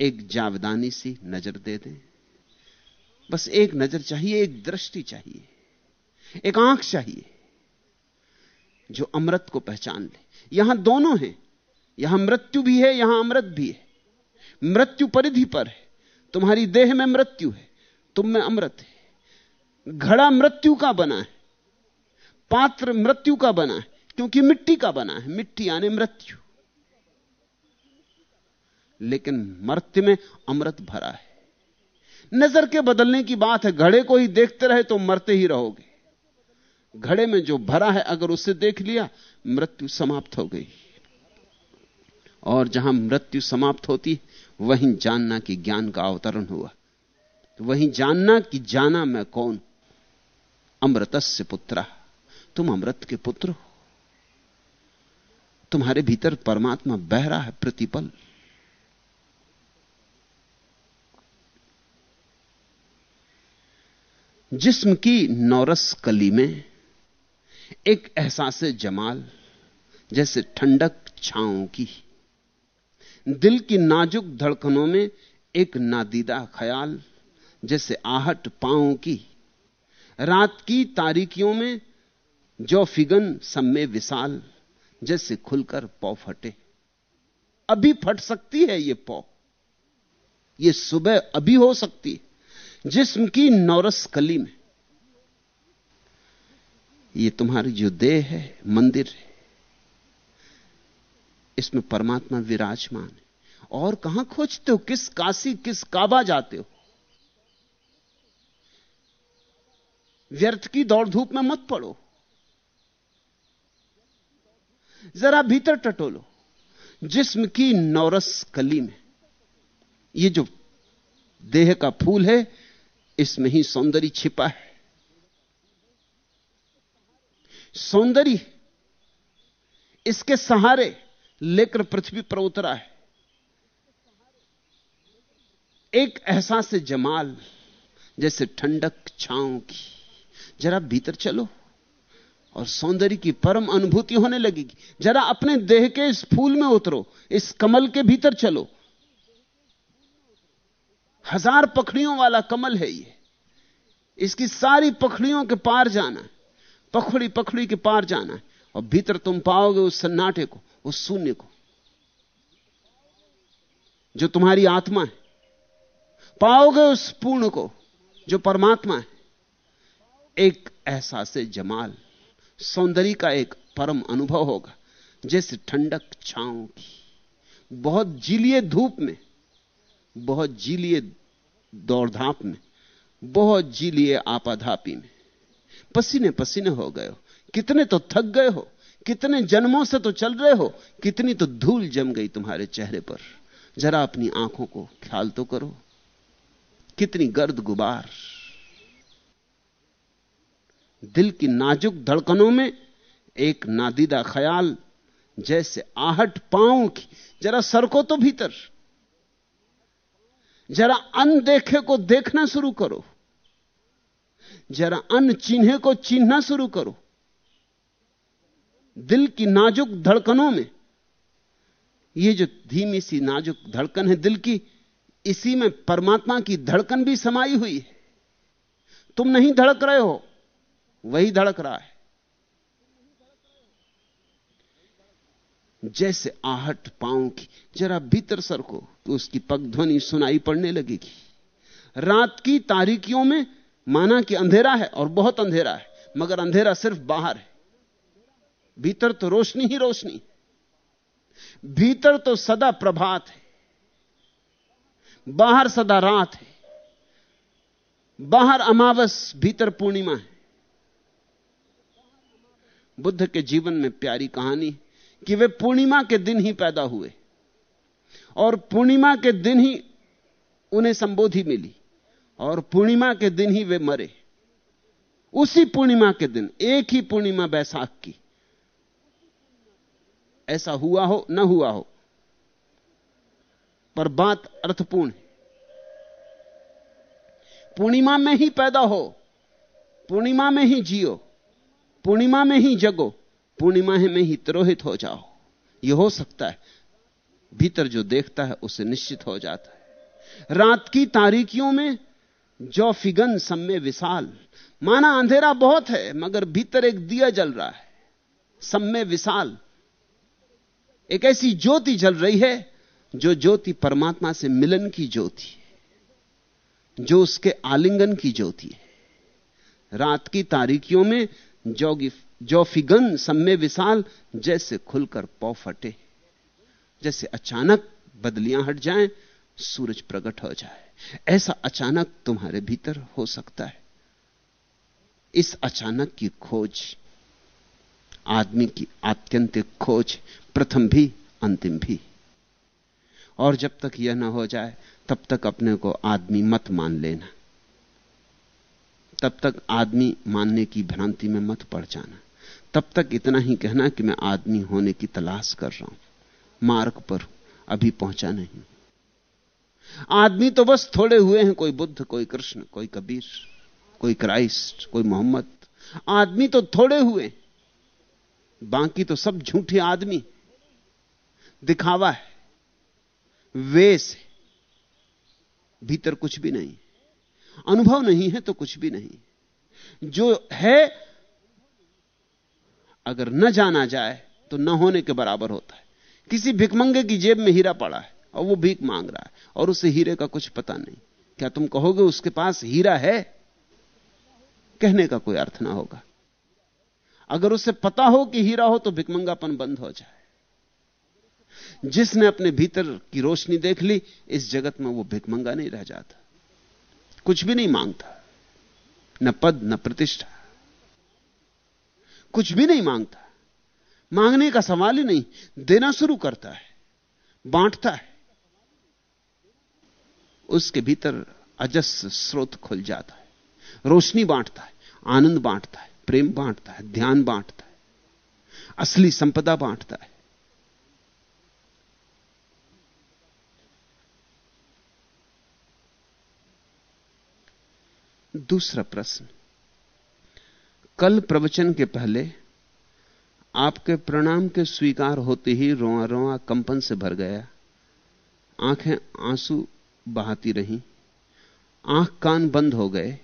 एक जावदानी सी नज़र दे दें। बस एक नज़र चाहिए, एक दृष्टि चाहिए, एक आँख चाहिए, जो अमृत को पहचान ले। यहाँ दोनों हैं। यहाँ मृत्यु भी है, यहाँ अमृत भी है। मृत्यु परिधि पर है। तुम्हारी देह में मृत्यु है, तुम में अमृत है। घड़ा मृत्यु का बना है। पात्र मृत्यु का बना है, क्योंकि मिट्टी का बना है। मिट्टी आने मृत्यु। लेकिन मर्त्य में अमृत भरा है। नज़र के बदलने की बात है, घड़े को ही देखते रहे तो मरते ही रहोगे। घड़े में जो भरा है, अगर उसे देख लिया, मृत्यु समाप्त हो गई। और जहाँ मृत्यु समाप्त होती, वहीं जानना कि ज्ञान का अवतरण हुआ। तो वहीं जानना कि जाना मैं कौन? अमृतस्य पुत्रा। तुम अमृत के पुत्र हो। तुम्हारे भीतर परमात्मा बह रहा है, प्रतिपल। जिस्म की नौरस कली में एक एहसास जमाल जैसे ठंडक छाओं की। दिल की नाजुक धड़कनों में एक नादीदा ख्याल जैसे आहट पाँव की। रात की तारीकियों में जो फिगन सम्मे विशाल जैसे खुलकर पौ फटे। अभी फट सकती है ये पौ। ये सुबह अभी हो सकती है। जिस्म की नौरस कली में। ये तुम्हारी जो देह है, मंदिर है, इसमें परमात्मा विराजमान है। और कहाँ खोजते हो? किस काशी, किस काबा जाते हो? व्यर्थ की दौड़ धूप में मत पड़ो। जरा भीतर टटोलो। जिस्म की नौरस कली में। ये जो देह का फूल है इसमें ही सौंदर्य छिपा है। सौंदर्य इसके सहारे लेकर पृथ्वी पर उतरा है। एक एहसास जमाल, जैसे ठंडक छांव की। जरा भीतर चलो और सौंदर्य की परम अनुभूति होने लगेगी। जरा अपने देह के इस फूल में उतरो, इस कमल के भीतर चलो। हज़ार पखड़ियों वाला कमल है ये। इसकी सारी पखड़ियों के पार जाना है। पखड़ी पखड़ी के पार जाना है। और भीतर तुम पाओगे उस सन्नाटे को, उस शून्य को, जो तुम्हारी आत्मा है। पाओगे उस पूर्ण को, जो परमात्मा है। एक एहसास जमाल, सौंदर्य का एक परम अनुभव होगा, जैसे ठंडक छाओ की। बहुत जीलिए धूप में, बहुत जीलिए दौड़धाप में, बहुत जी लिए आपाधापी में। पसीने पसीने हो गए हो। कितने तो थक गए हो, कितने जन्मों से तो चल रहे हो, कितनी तो धूल जम गई तुम्हारे चेहरे पर। जरा अपनी आँखों को ख्याल तो करो। कितनी गर्द गुबार। दिल की नाजुक धड़कनों में एक नादीदा ख्याल, जैसे आहट पाँव की, जरा सरको तो भीतर। जरा अनदेखे को देखना शुरू करो। जरा अन चिन्हे को चिन्हना शुरू करो। दिल की नाजुक धड़कनों में। ये जो धीमी सी नाजुक धड़कन है दिल की, इसी में परमात्मा की धड़कन भी समाई हुई है। तुम नहीं धड़क रहे हो, वही धड़क रहा है। जैसे आहट पाँव की, जरा भीतर सर को तो उसकी पगध्वनि सुनाई पड़ने लगेगी। रात की तारीखियों में माना कि अंधेरा है और बहुत अंधेरा है, मगर अंधेरा सिर्फ़ बाहर है। भीतर तो रोशनी ही रोशनी, भीतर तो सदा प्रभात है, बाहर सदा रात है, बाहर अमावस भीतर पूर्णिमा है। बुद्ध के जीवन में प्यारी कहानी कि वे पूर्णिमा के दिन ही पैदा हुए। और पूर्णिमा के दिन ही उन्हें संबोधि मिली, और पूर्णिमा के दिन ही वे मरे। उसी पूर्णिमा के दिन, एक ही पूर्णिमा बैसाख की। ऐसा हुआ हो, न हुआ हो, पर बात अर्थपूर्ण है। पूर्णिमा में ही पैदा हो, पूर्णिमा में ही जियो, पूर्णिमा में ही जगो, पूर्णिमा में ही तिरोहित हो जाओ। यह हो सकता है भीतर जो देखता है, उसे निश्चित हो जाता है। रात की तारीखियों में जो फिगन सम्य विशाल, माना अंधेरा बहुत है, मगर भीतर एक दिया जल रहा है। सम्य विशाल, एक ऐसी ज्योति जल रही है, जो ज्योति परमात्मा से मिलन की ज्योति है, जो उसके आलिंगन की ज्योति है। रात की तारीखियों में जो फिगन सम्य विशाल, जैसे खुलकर पौ फटे। जैसे अचानक बदलियाँ हट जाएँ, सूरज प्रकट हो जाए। ऐसा अचानक तुम्हारे भीतर हो सकता है। इस अचानक की खोज, आदमी की आत्यंतिक खोज, प्रथम भी, अंतिम भी। और जब तक यह ना हो जाए, तब तक अपने को आदमी मत मान लेना। तब तक आदमी मानने की भ्रांति में मत पड़ जाना। तब तक इतना ही कहना कि मैं आदमी होने की तलाश कर रहा हूँ। मार्ग पर अभी पहुँचा नहीं। आदमी तो बस थोड़े हुए हैं, कोई बुद्ध, कोई कृष्ण, कोई कबीर, कोई क्राइस्ट, कोई मोहम्मद। आदमी तो थोड़े हुए बाकी तो सब झूठे आदमी। दिखावा है, वेश है, भीतर कुछ भी नहीं। अनुभव नहीं है तो कुछ भी नहीं। जो है, अगर न जाना जाए तो न होने के बराबर होता है। किसी भिकमंगे की जेब में हीरा पड़ा है और वो भीख मांग रहा है और उसे हीरे का कुछ पता नहीं। क्या तुम कहोगे उसके पास हीरा है? कहने का कोई अर्थ ना होगा। अगर उसे पता हो कि हीरा हो तो भिकमंगापन बंद हो जाए। जिसने अपने भीतर की रोशनी देख ली, इस जगत में वो भिकमंगा नहीं रह जाता। कुछ भी नहीं माँगता। न पद, न प्रतिष्ठा। कुछ भी नहीं माँगता। मांगने का सवाल ही नहीं, देना शुरू करता है, बांटता है। उसके भीतर अजस्र स्रोत खुल जाता है, रोशनी बांटता है, आनंद बांटता है, प्रेम बांटता है, ध्यान बांटता है, असली संपदा बांटता है। दूसरा प्रश्न, कल प्रवचन के पहले आपके प्रणाम के स्वीकार होते ही रोआ रोआ कंपन से भर गया। आँखें आँसू बहाती रहीं। आँख कान बंद हो गए।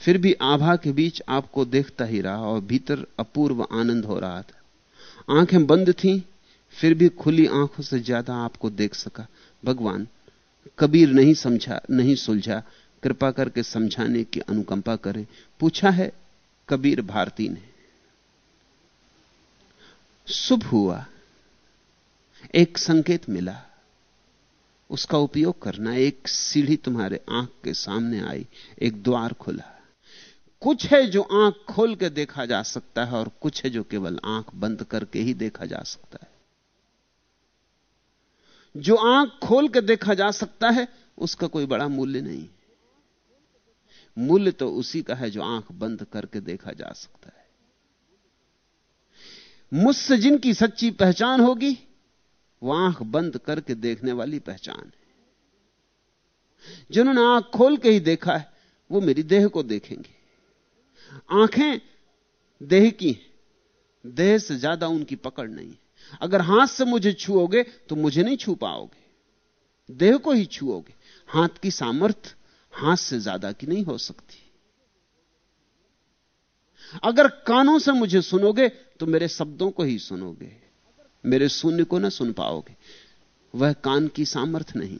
फिर भी आभा के बीच आपको देखता ही रहा और भीतर अपूर्व आनंद हो रहा था। आँखें बंद थीं, फिर भी खुली आँखों से ज़्यादा आपको देख सका। भगवान, कबीर नहीं समझा, नहीं सुलझा। कृपा करके समझाने की अनुकंपा करें। पूछा है कबीर भारती ने। शुभ हुआ। एक संकेत मिला। उसका उपयोग करना, एक सीढ़ी तुम्हारे आँख के सामने आई, एक द्वार खुला। कुछ है जो आँख खोल के देखा जा सकता है और कुछ है जो केवल आँख बंद करके ही देखा जा सकता है। जो आँख खोल के देखा जा सकता है, उसका कोई बड़ा मूल्य नहीं। मूल्य तो उसी का है जो आँख बंद करके देखा जा सकता है। मुझसे जिनकी सच्ची पहचान होगी वह आँख बंद करके देखने वाली पहचान है। जिन्होंने आँख खोल के ही देखा है, वो मेरी देह को देखेंगे। आँखें देह की हैं, देह से ज़्यादा उनकी पकड़ नहीं है। अगर हाथ से मुझे छुओगे तो मुझे नहीं छू पाओगे। देह को ही छुओगे। हाथ की सामर्थ्य हाथ से ज़्यादा की नहीं हो सकती। अगर कानों से मुझे सुनोगे तो मेरे शब्दों को ही सुनोगे। मेरे शून्य को ना सुन पाओगे। वह कान की सामर्थ्य नहीं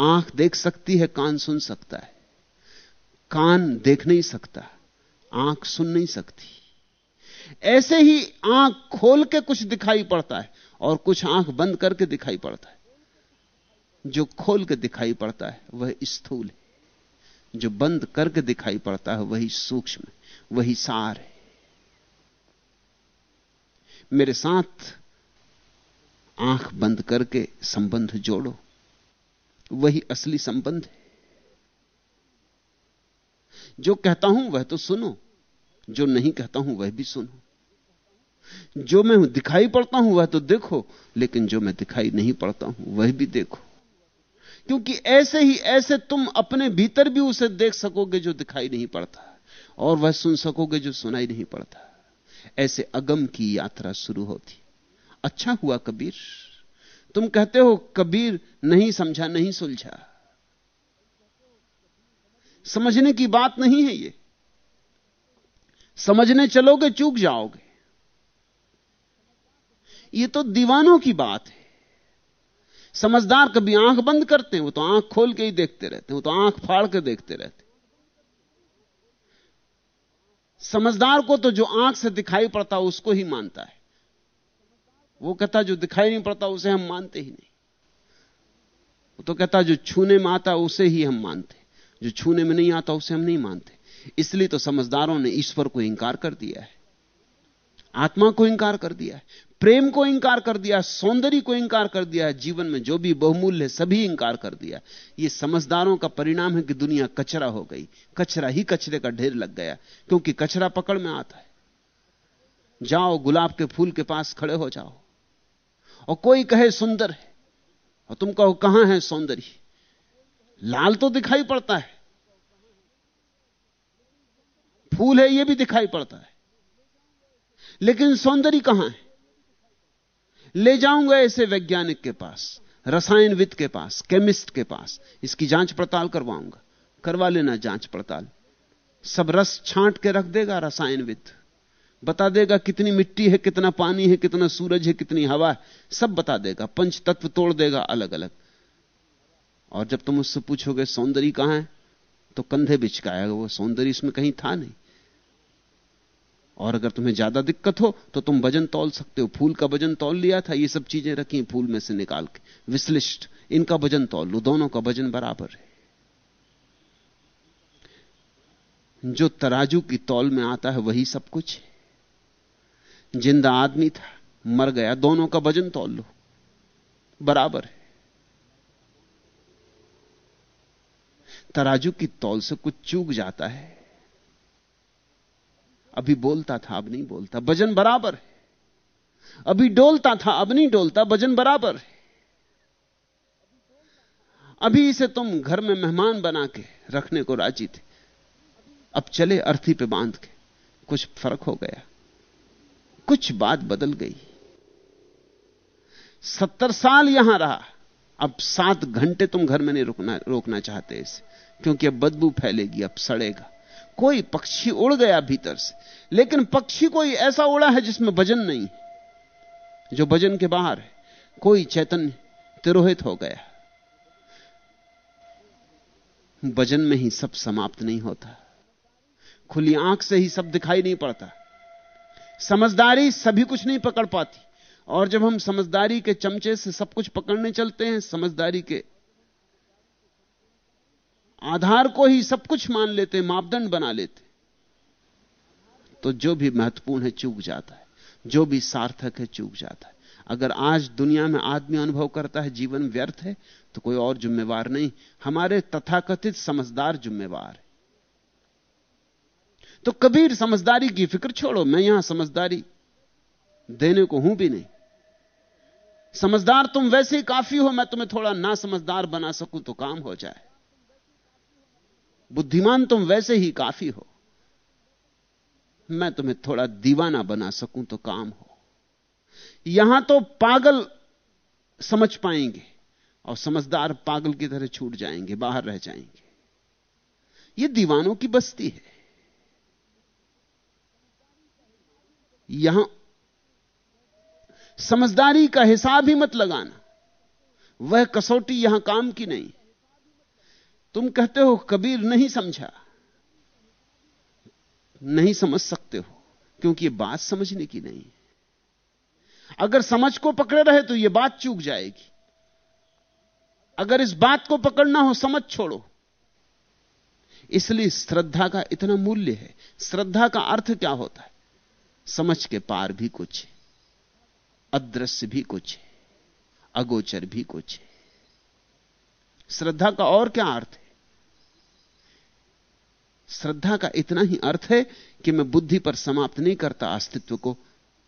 आँख देख सकती है, कान सुन सकता है। कान देख नहीं सकता, आँख सुन नहीं सकती। ऐसे ही आँख खोल के कुछ दिखाई पड़ता है और कुछ आँख बंद करके दिखाई पड़ता है। जो खोल के दिखाई पड़ता है, वह स्थूल है। जो बंद करके दिखाई पड़ता है, वही सूक्ष्म वही सार है। मेरे साथ आँख बंद करके संबंध जोड़ो। वही असली संबंध है। जो कहता हूँ वह तो सुनो, जो नहीं कहता हूँ वह भी सुनो। जो मैं दिखाई पड़ता हूँ वह तो देखो, लेकिन जो मैं दिखाई नहीं पड़ता हूँ वह भी देखो। क्योंकि ऐसे ही ऐसे तुम अपने भीतर भी उसे देख सकोगे जो दिखाई नहीं पड़ता, और वह सुन सकोगे जो सुनाई नहीं पड़ता। ऐसे अगम की यात्रा शुरू होती। अच्छा हुआ कबीर। तुम कहते हो कबीर नहीं समझा, नहीं सुलझा। समझने की बात नहीं है ये। समझने चलोगे, चूक जाओगे। ये तो दीवानों की बात है। समझदार कभी आँख बंद करते हैं, वो तो आँख खोल के ही देखते रहते हैं, वो तो आँख फाड़ के देखते रहते समझदार को तो जो आँख से दिखाई पड़ता उसको ही मानता है। वो कहता जो दिखाई नहीं पड़ता, उसे हम मानते ही नहीं। वो तो कहता जो छूने में आता, उसे ही हम मानते। जो छूने में नहीं आता, उसे हम नहीं मानते। इसलिए तो समझदारों ने ईश्वर को इंकार कर दिया है। आत्मा को इंकार कर दिया है। प्रेम को इंकार कर दिया, सौंदर्य को इंकार कर दिया, जीवन में जो भी बहुमूल्य है, सभी इंकार कर दिया। ये समझदारों का परिणाम है कि दुनिया कचरा हो गई। कचरा ही कचरे का ढेर लग गया, क्योंकि कचरा पकड़ में आता है। जाओ, गुलाब के फूल के पास खड़े हो जाओ। और कोई कहे सुंदर है, और तुम कहो कहाँ है सौंदर्य? लाल तो दिखाई पड़ता है। फूल है यह भी दिखाई पड़ता है। लेकिन सौंदर्य कहाँ है? ले जाऊँगा ऐसे वैज्ञानिक के पास, रसायनविद के पास, केमिस्ट के पास, इसकी जाँच पड़ताल करवाऊँगा। करवा लेना जाँच पड़ताल। सब रस छांट के रख देगा रसायनविद। बता देगा कितनी मिट्टी है, कितना पानी है, कितना सूरज है, कितनी हवा है। सब बता देगा, पंच तत्व तोड़ देगा अलग अलग और जब तुम उससे पूछोगे, सौंदर्य कहाँ है? तो कंधे बिचकाएगा वो, सौंदर्य इसमें कहीं था नहीं। और अगर तुम्हें ज़्यादा दिक्कत हो तो तुम वज़न तौल सकते हो। फूल का वज़न तौल लिया था, ये सब चीज़ें रखी फूल में से निकाल के। विश्लिष्ट, इनका वज़न तौल लो, दोनों का वज़न बराबर है। जो तराजू की तौल में आता है, वही सब कुछ है। ज़िंदा आदमी था, मर गया, दोनों का वज़न तौल लो। बराबर है। तराजू की तौल से कुछ चूक जाता है। अभी बोलता था, अब नहीं बोलता। वज़न बराबर है। अभी डोलता था, अब नहीं डोलता। वज़न बराबर है। अभी इसे तुम घर में मेहमान बना के रखने को राज़ी थे। अब चले अर्थी पे बाँध के। कुछ फ़र्क हो गया। कुछ बात बदल गई। सत्तर साल यहाँ रहा। अब सात घंटे तुम घर में नहीं रुकना, रोकना चाहते इसे। क्योंकि अब बदबू फैलेगी, अब सड़ेगा। कोई पक्षी उड़ गया भीतर से। लेकिन पक्षी कोई ऐसा उड़ा है जिसमें वज़न नहीं जो वज़न के बाहर है। कोई चैतन्य तिरोहित हो गया। वज़न में ही सब समाप्त नहीं होता। खुली आँख से ही सब दिखाई नहीं पड़ता। समझदारी सभी कुछ नहीं पकड़ पाती। और जब हम समझदारी के चमचे से सब कुछ पकड़ने चलते हैं, समझदारी के आधार को ही सब कुछ मान लेते, मापदंड बना लेते। तो जो भी महत्वपूर्ण है, चूक जाता है। जो भी सार्थक है, चूक जाता है। अगर आज दुनिया में आदमी अनुभव करता है, जीवन व्यर्थ है तो कोई और जिम्मेवार नहीं। हमारे तथाकथित समझदार जिम्मेवार है। तो कबीर समझदारी की फ़िक्र छोड़ो, मैं यहाँ समझदारी देने को हूँ भी नहीं। समझदार तुम वैसे ही काफ़ी हो, मैं तुम्हें थोड़ा ना समझदार बना सकूँ तो काम हो जाए। बुद्धिमान तुम वैसे ही काफ़ी हो। मैं तुम्हें थोड़ा दीवाना बना सकूँ तो काम हो। यहाँ तो पागल समझ पाएँगे और समझदार पागल की तरह छूट जाएँगे, बाहर रह जाएँगे। यह दीवानों की बस्ती है। यहाँ समझदारी का हिसाब ही मत लगाना। वह कसौटी यहाँ काम की नहीं। तुम कहते हो कबीर नहीं समझा। नहीं समझ सकते हो, क्योंकि यह बात समझने की नहीं अगर समझ को पकड़े रहे तो यह बात चूक जाएगी। अगर इस बात को पकड़ना हो, समझ छोड़ो। इसलिए श्रद्धा का इतना मूल्य है। श्रद्धा का अर्थ क्या होता है? समझ के पार भी कुछ है, अदृश्य भी कुछ है, अगोचर भी कुछ है। श्रद्धा का और क्या अर्थ है? श्रद्धा का इतना ही अर्थ है कि मैं बुद्धि पर समाप्त नहीं करता अस्तित्व को।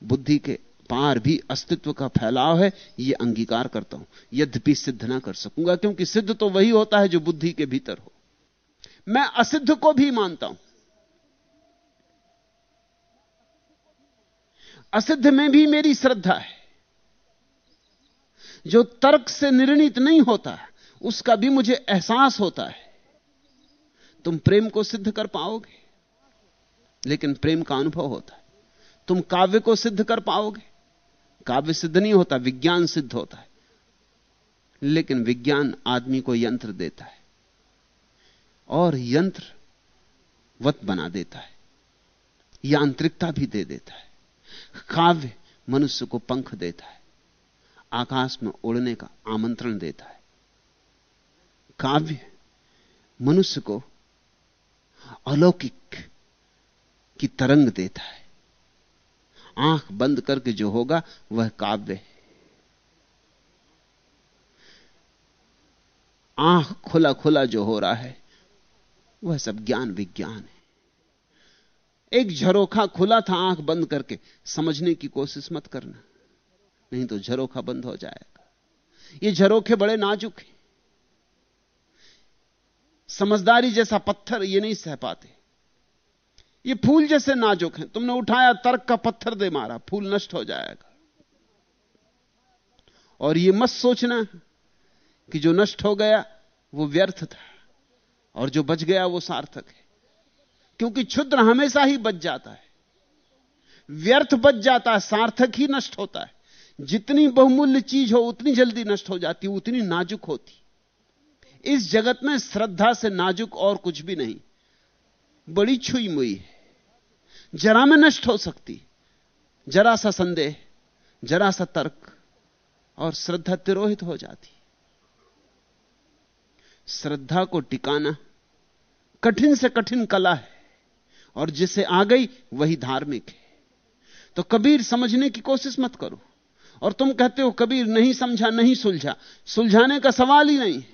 बुद्धि के पार भी अस्तित्व का फैलाव है यह अंगीकार करता हूँ। यद्यपि सिद्ध ना कर सकूँगा, क्योंकि सिद्ध तो वही होता है जो बुद्धि के भीतर हो। मैं असिद्ध को भी मानता हूँ। असिद्ध में भी मेरी श्रद्धा है। जो तर्क से निर्णित नहीं होता उसका भी मुझे एहसास होता है। तुम प्रेम को सिद्ध कर पाओगे। लेकिन प्रेम का अनुभव होता है। तुम काव्य को सिद्ध कर पाओगे। काव्य सिद्ध नहीं होता, विज्ञान सिद्ध होता है। लेकिन विज्ञान आदमी को यंत्र देता है। और यंत्र वत बना देता है। यांत्रिकता भी दे देता है। काव्य मनुष्य को पंख देता है। आकाश में उड़ने का आमंत्रण देता है। काव्य मनुष्य को अलौकिक की तरंग देता है। आँख बंद करके जो होगा, वह काव्य है। आँख खुला खुला जो हो रहा है, वह सब ज्ञान विज्ञान है। एक झरोखा खुला था आँख बंद करके, समझने की कोशिश मत करना, नहीं तो झरोखा बंद हो जाएगा। ये झरोखे बड़े नाजुक हैं। समझदारी जैसा पत्थर ये नहीं सह पाते। ये फूल जैसे नाजुक हैं। तुमने उठाया, तर्क का पत्थर दे मारा, फूल नष्ट हो जाएगा। और ये मत सोचना कि जो नष्ट हो गया, वो व्यर्थ था, और जो बच गया, वो सार्थक है। क्योंकि क्षुद्र हमेशा ही बच जाता है। व्यर्थ बच जाता है, सार्थक ही नष्ट होता है। जितनी बहुमूल्य चीज़ हो, उतनी जल्दी नष्ट हो जाती उतनी नाजुक होती इस जगत में श्रद्धा से नाजुक और कुछ भी नहीं। बड़ी छुई मुई है। जरा में नष्ट हो सकती। जरा सा संदेह, जरा सा तर्क और श्रद्धा तिरोहित हो जाती। श्रद्धा को टिकाना कठिन से कठिन कला है और जिसे आ गई वही धार्मिक है। तो कबीर समझने की कोशिश मत करो। और तुम कहते हो, कबीर नहीं समझा, नहीं सुलझा। सुलझाने का सवाल ही नहीं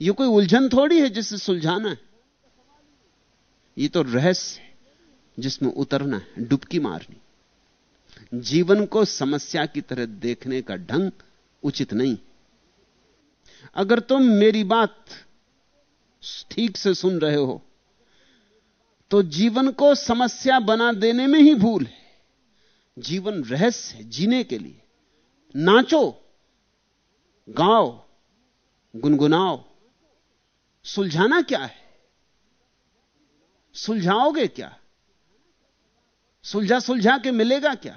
यह कोई उलझन थोड़ी है जिसे सुलझाना है? यह तो रहस्य जिसमें उतरना है, डुबकी मारनी। जीवन को समस्या की तरह देखने का ढंग उचित नहीं। अगर तुम मेरी बात ठीक से सुन रहे हो तो जीवन को समस्या बना देने में ही भूल है। जीवन रहस्य है जीने के लिए। नाचो, गाओ, गुनगुनाओ। सुलझाना क्या है? सुलझाओगे क्या? सुलझा सुलझा के मिलेगा क्या?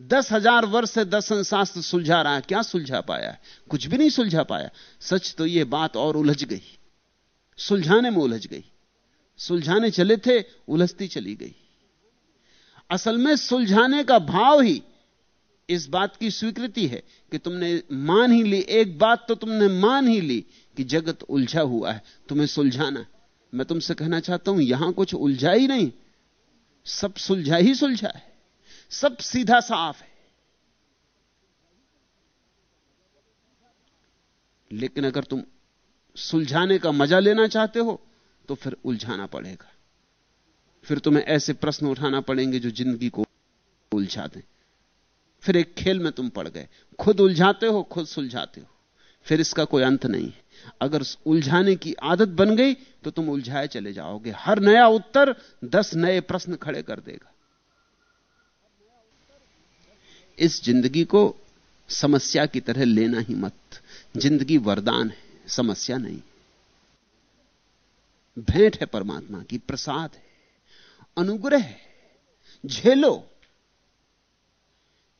दस हज़ार वर्ष से दर्शन शास्त्र सुलझा रहा है, क्या सुलझा पाया है? कुछ भी नहीं सुलझा पाया। सच तो यह बात और उलझ गई। सुलझाने में उलझ गई। सुलझाने चले थे, उलझती चली गई। असल में सुलझाने का भाव ही इस बात की स्वीकृति है कि तुमने मान ही ली, एक बात तो तुमने मान ही ली कि जगत उलझा हुआ है, तुम्हें सुलझाना मैं तुमसे कहना चाहता हूँ, यहाँ कुछ उलझा ही नहीं। सब सुलझा ही सुलझा है। सब सीधा साफ़ है। लेकिन अगर तुम सुलझाने का मज़ा लेना चाहते हो तो फिर उलझाना पड़ेगा। फिर तुम्हें ऐसे प्रश्न उठाना पड़ेंगे जो ज़िंदगी को उलझा दें। फिर एक खेल में तुम पड़ गए। खुद उलझाते हो, खुद सुलझाते हो। फिर इसका कोई अंत नहीं अगर उलझाने की आदत बन गई तो तुम उलझाए चले जाओगे। हर नया उत्तर दस नए प्रश्न खड़े कर देगा। इस ज़िंदगी को समस्या की तरह लेना ही मत। ज़िंदगी वरदान है, समस्या नहीं। भेंट है परमात्मा की, प्रसाद है, अनुग्रह है। झेलो।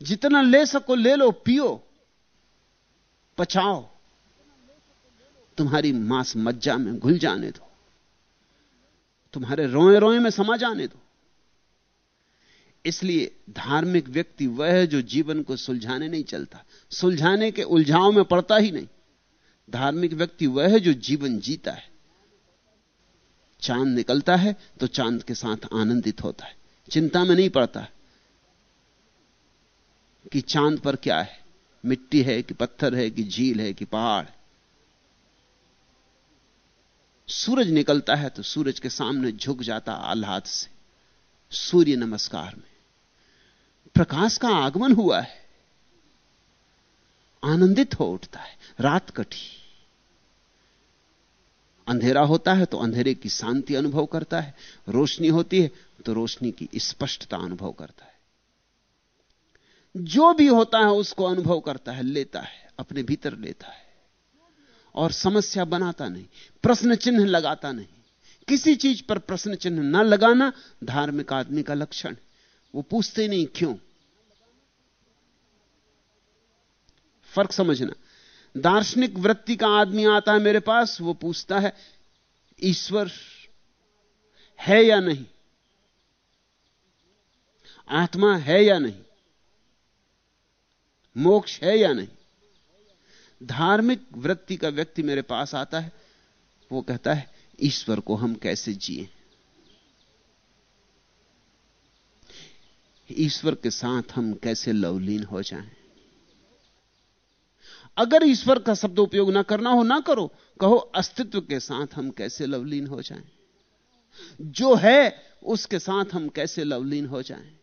जितना ले सको ले लो, पियो। पचाओ। तुम्हारी मांस मज्जा में घुल जाने दो। तुम्हारे रोए रोए में समा जाने दो। इसलिए धार्मिक व्यक्ति वह है जो जीवन को सुलझाने नहीं चलता। सुलझाने के उलझाव में पड़ता ही नहीं। धार्मिक व्यक्ति वह है जो जीवन जीता है। चाँद निकलता है तो चाँद के साथ आनंदित होता है। चिंता में नहीं पड़ता कि चाँद पर क्या है। मिट्टी है कि पत्थर है कि झील है कि पहाड़। सूरज निकलता है तो सूरज के सामने झुक जाता आह्लाद से। सूर्य नमस्कार में। प्रकाश का आगमन हुआ है। आनंदित हो उठता है। रात कटी। अंधेरा होता है तो अंधेरे की शांति अनुभव करता है। रोशनी होती है तो रोशनी की स्पष्टता अनुभव करता है। जो भी होता है उसको अनुभव करता है, लेता है, अपने भीतर लेता है। और समस्या बनाता नहीं प्रश्न चिन्ह लगाता नहीं। किसी चीज़ पर प्रश्न चिन्ह न लगाना धार्मिक आदमी का लक्षण वो पूछते नहीं क्यों। फ़र्क समझना। दार्शनिक वृत्ति का आदमी आता है मेरे पास, वो पूछता है, ईश्वर है या नहीं? आत्मा है या नहीं? मोक्ष है या नहीं? धार्मिक वृत्ति का व्यक्ति मेरे पास आता है, वो कहता है, ईश्वर को हम कैसे जिए? ईश्वर के साथ हम कैसे लवलीन हो जाएँ? अगर ईश्वर का शब्द उपयोग ना करना हो, ना करो, कहो, अस्तित्व के साथ हम कैसे लवलीन हो जाएँ? जो है, उसके साथ हम कैसे लवलीन हो जाएँ?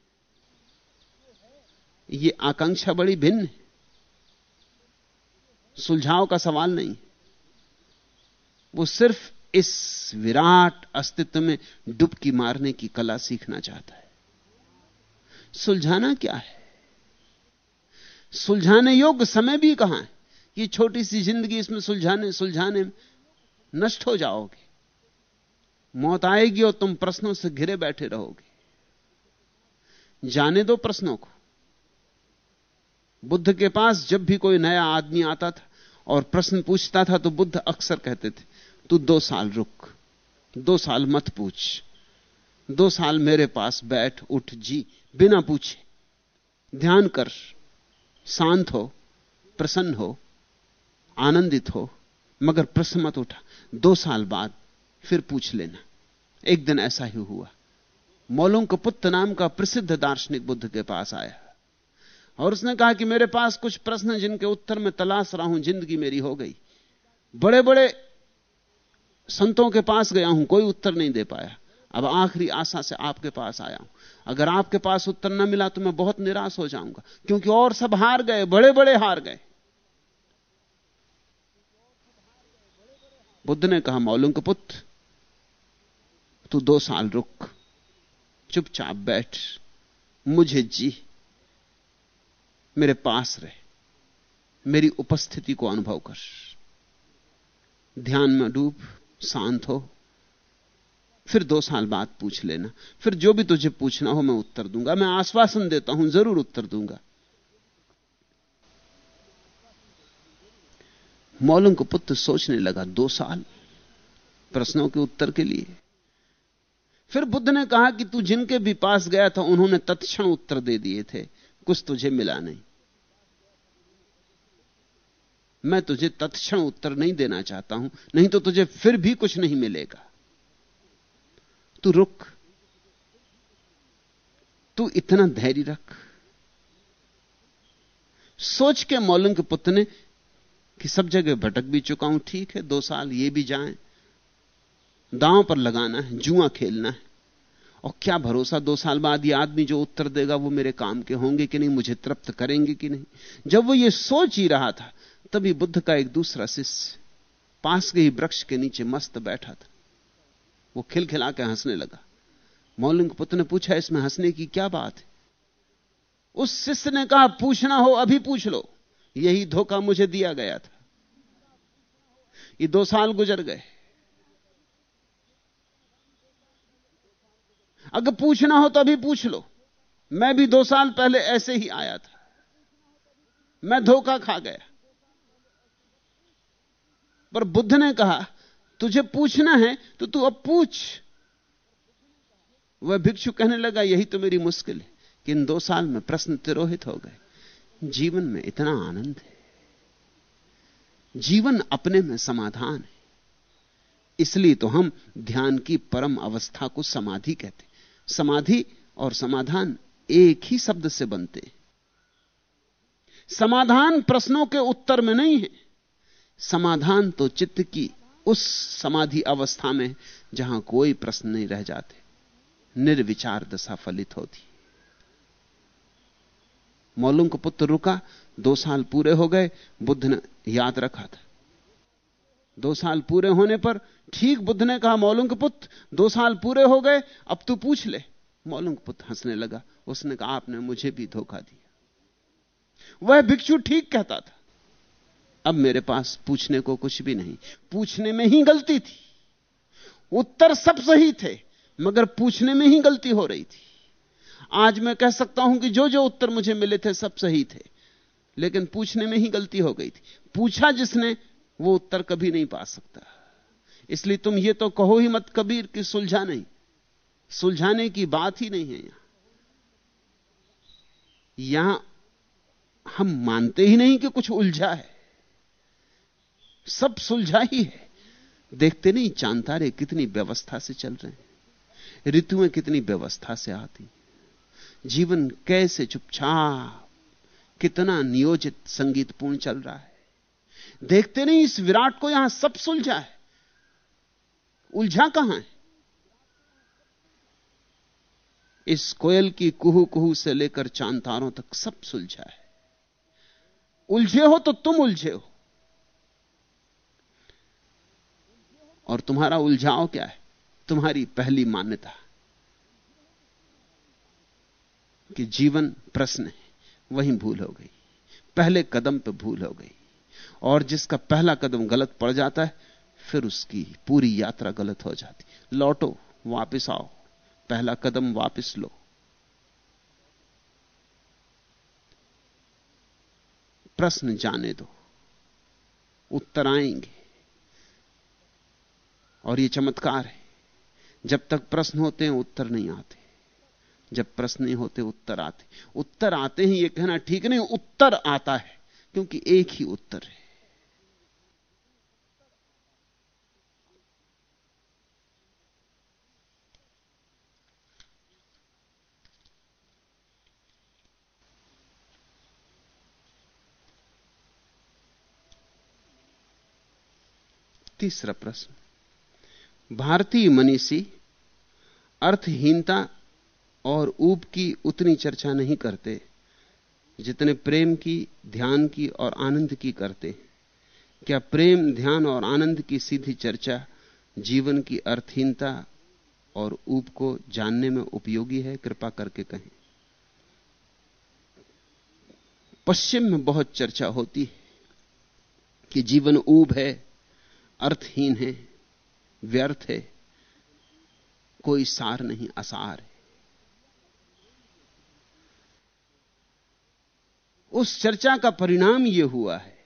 ये आकांक्षा बड़ी भिन्न है। सुलझाव का सवाल नहीं। वो सिर्फ़ इस विराट अस्तित्व में डुबकी मारने की कला सीखना चाहता है। सुलझाना क्या है? सुलझाने योग्य समय भी कहाँ है? ये छोटी सी ज़िंदगी इसमें सुलझाने सुलझाने नष्ट हो जाओगे। मौत आएगी और तुम प्रश्नों से घिरे बैठे रहोगे। जाने दो प्रश्नों को। बुद्ध के पास जब भी कोई नया आदमी आता था और प्रश्न पूछता था तो बुद्ध अक्सर कहते थे, तू दो साल रुक, दो साल मत पूछ, दो साल मेरे पास बैठ, उठ, जी, बिना पूछे। ध्यान कर, शांत हो, प्रसन्न हो, आनंदित हो, मगर प्रश्न मत उठा। दो साल बाद फिर पूछ लेना। एक दिन ऐसा ही हुआ। मौलों का पुत्र नाम का प्रसिद्ध दार्शनिक बुद्ध के पास आया। और उसने कहा कि मेरे पास कुछ प्रश्न जिनके उत्तर में तलाश रहा हूँ, ज़िंदगी मेरी हो गई। बड़े बड़े संतों के पास गया हूँ, कोई उत्तर नहीं दे पाया। अब आखिरी आशा से आपके पास आया हूँ। अगर आपके पास उत्तर न मिला तो मैं बहुत निराश हो जाऊँगा, क्योंकि और सब हार गए बड़े बड़े हार गए। बुद्ध ने कहा मौलूम के पुत्र, तू दो साल रुक, चुपचाप बैठ, मुझे जी। मेरे पास रहे। मेरी उपस्थिति को अनुभव कर। ध्यान में डूब, शांत हो। फिर दो साल बाद पूछ लेना। फिर जो भी तुझे पूछना हो, मैं उत्तर दूँगा। मैं आश्वासन देता हूँ, ज़रूर उत्तर दूँगा। मौलम को पुत्र सोचने लगा दो साल प्रश्नों के उत्तर के लिए। फिर बुद्ध ने कहा कि तू जिनके भी पास गया था, उन्होंने तत्क्षण उत्तर दे दिए थे। कुछ तुझे मिला नहीं। मैं तुझे तत्क्षण उत्तर नहीं देना चाहता हूँ, नहीं तो तुझे फिर भी कुछ नहीं मिलेगा। तू रुक। तू इतना धैर्य रख। सोच के मौलंग पुत्र ने कि सब जगह भटक भी चुका हूँ, ठीक है, दो साल ये भी जाएँ। दांव पर लगाना है, जुआ खेलना है। और क्या भरोसा दो साल बाद ये आदमी जो उत्तर देगा वो मेरे काम के होंगे कि नहीं, मुझे तृप्त करेंगे कि नहीं? जब वो ये सोच ही रहा था, तभी बुद्ध का एक दूसरा शिष्य पास के ही वृक्ष के नीचे मस्त बैठा था। वो खिलखिला के हंसने लगा। मौलिंग पुत्र ने पूछा, इसमें हंसने की क्या बात है? उस शिष्य ने कहा, पूछना हो अभी पूछ लो। यही धोखा मुझे दिया गया था। ये दो साल गुजर गए। अगर पूछना हो तो अभी पूछ लो। मैं भी दो साल पहले ऐसे ही आया था। मैं धोखा खा गया। पर बुद्ध ने कहा, तुझे पूछना है तो तू अब पूछ। वह भिक्षु कहने लगा, यही तो मेरी मुश्किल है कि इन दो साल में प्रश्न तिरोहित हो गए। जीवन में इतना आनंद है। जीवन अपने में समाधान है। इसलिए तो हम ध्यान की परम अवस्था को समाधि कहते समाधि और समाधान एक ही शब्द से बनते समाधान प्रश्नों के उत्तर में नहीं है। समाधान तो चित्त की उस समाधि अवस्था में जहाँ कोई प्रश्न नहीं रह जाते। निर्विचार दशा फलित होती मौलूम को पुत्र रुका, दो साल पूरे हो गए, बुद्ध ने याद रखा था। दो साल पूरे होने पर ठीक बुद्ध ने कहा, मौलुंग पुत्र, दो साल पूरे हो गए, अब तू पूछ ले। मौलुंग पुत्र हंसने लगा। उसने कहा, आपने मुझे भी धोखा दिया। वह भिक्षु ठीक कहता था। अब मेरे पास पूछने को कुछ भी नहीं। पूछने में ही गलती थी। उत्तर सब सही थे, मगर पूछने में ही गलती हो रही थी। आज मैं कह सकता हूँ कि जो जो उत्तर मुझे मिले थे सब सही थे, लेकिन पूछने में ही गलती हो गई थी। पूछा जिसने वो उत्तर कभी नहीं पा सकता। इसलिए तुम ये तो कहो ही मत कबीर कि सुलझा नहीं सुलझाने की बात ही नहीं है यहाँ। यहाँ हम मानते ही नहीं कि कुछ उलझा है। सब सुलझा ही है। देखते नहीं चांतारे कितनी व्यवस्था से चल रहे हैं। ऋतुएँ कितनी व्यवस्था से आती। जीवन कैसे चुपचाप कितना नियोजित संगीतपूर्ण चल रहा है। देखते नहीं इस विराट को यहाँ सब सुलझा है। उलझा कहाँ है? इस कोयल की कुहू कुहू से लेकर चाँद तारों तक सब सुलझा है। उलझे हो तो तुम उलझे हो। और तुम्हारा उलझाव क्या है? तुम्हारी पहली मान्यता। कि जीवन प्रश्न है, वहीं भूल हो गई। पहले कदम पे भूल हो गई। और जिसका पहला कदम गलत पड़ जाता है, फिर उसकी पूरी यात्रा गलत हो जाती। लौटो, वापस आओ। पहला कदम वापस लो। प्रश्न जाने दो। उत्तर आएँगे। और यह चमत्कार है। जब तक प्रश्न होते हैं, उत्तर नहीं आते। जब प्रश्न नहीं होते, उत्तर आते। उत्तर आते हैं यह कहना ठीक नहीं, उत्तर आता है, क्योंकि एक ही उत्तर है। तीसरा प्रश्न। भारतीय मनीषी अर्थहीनता और ऊब की उतनी चर्चा नहीं करते, जितने प्रेम की, ध्यान की और आनंद की करते। क्या प्रेम, ध्यान और आनंद की सीधी चर्चा जीवन की अर्थहीनता और ऊब को जानने में उपयोगी है? कृपा करके कहें। पश्चिम में बहुत चर्चा होती है कि जीवन ऊब है अर्थहीन है, व्यर्थ है, कोई सार नहीं, असार है। उस चर्चा का परिणाम यह हुआ है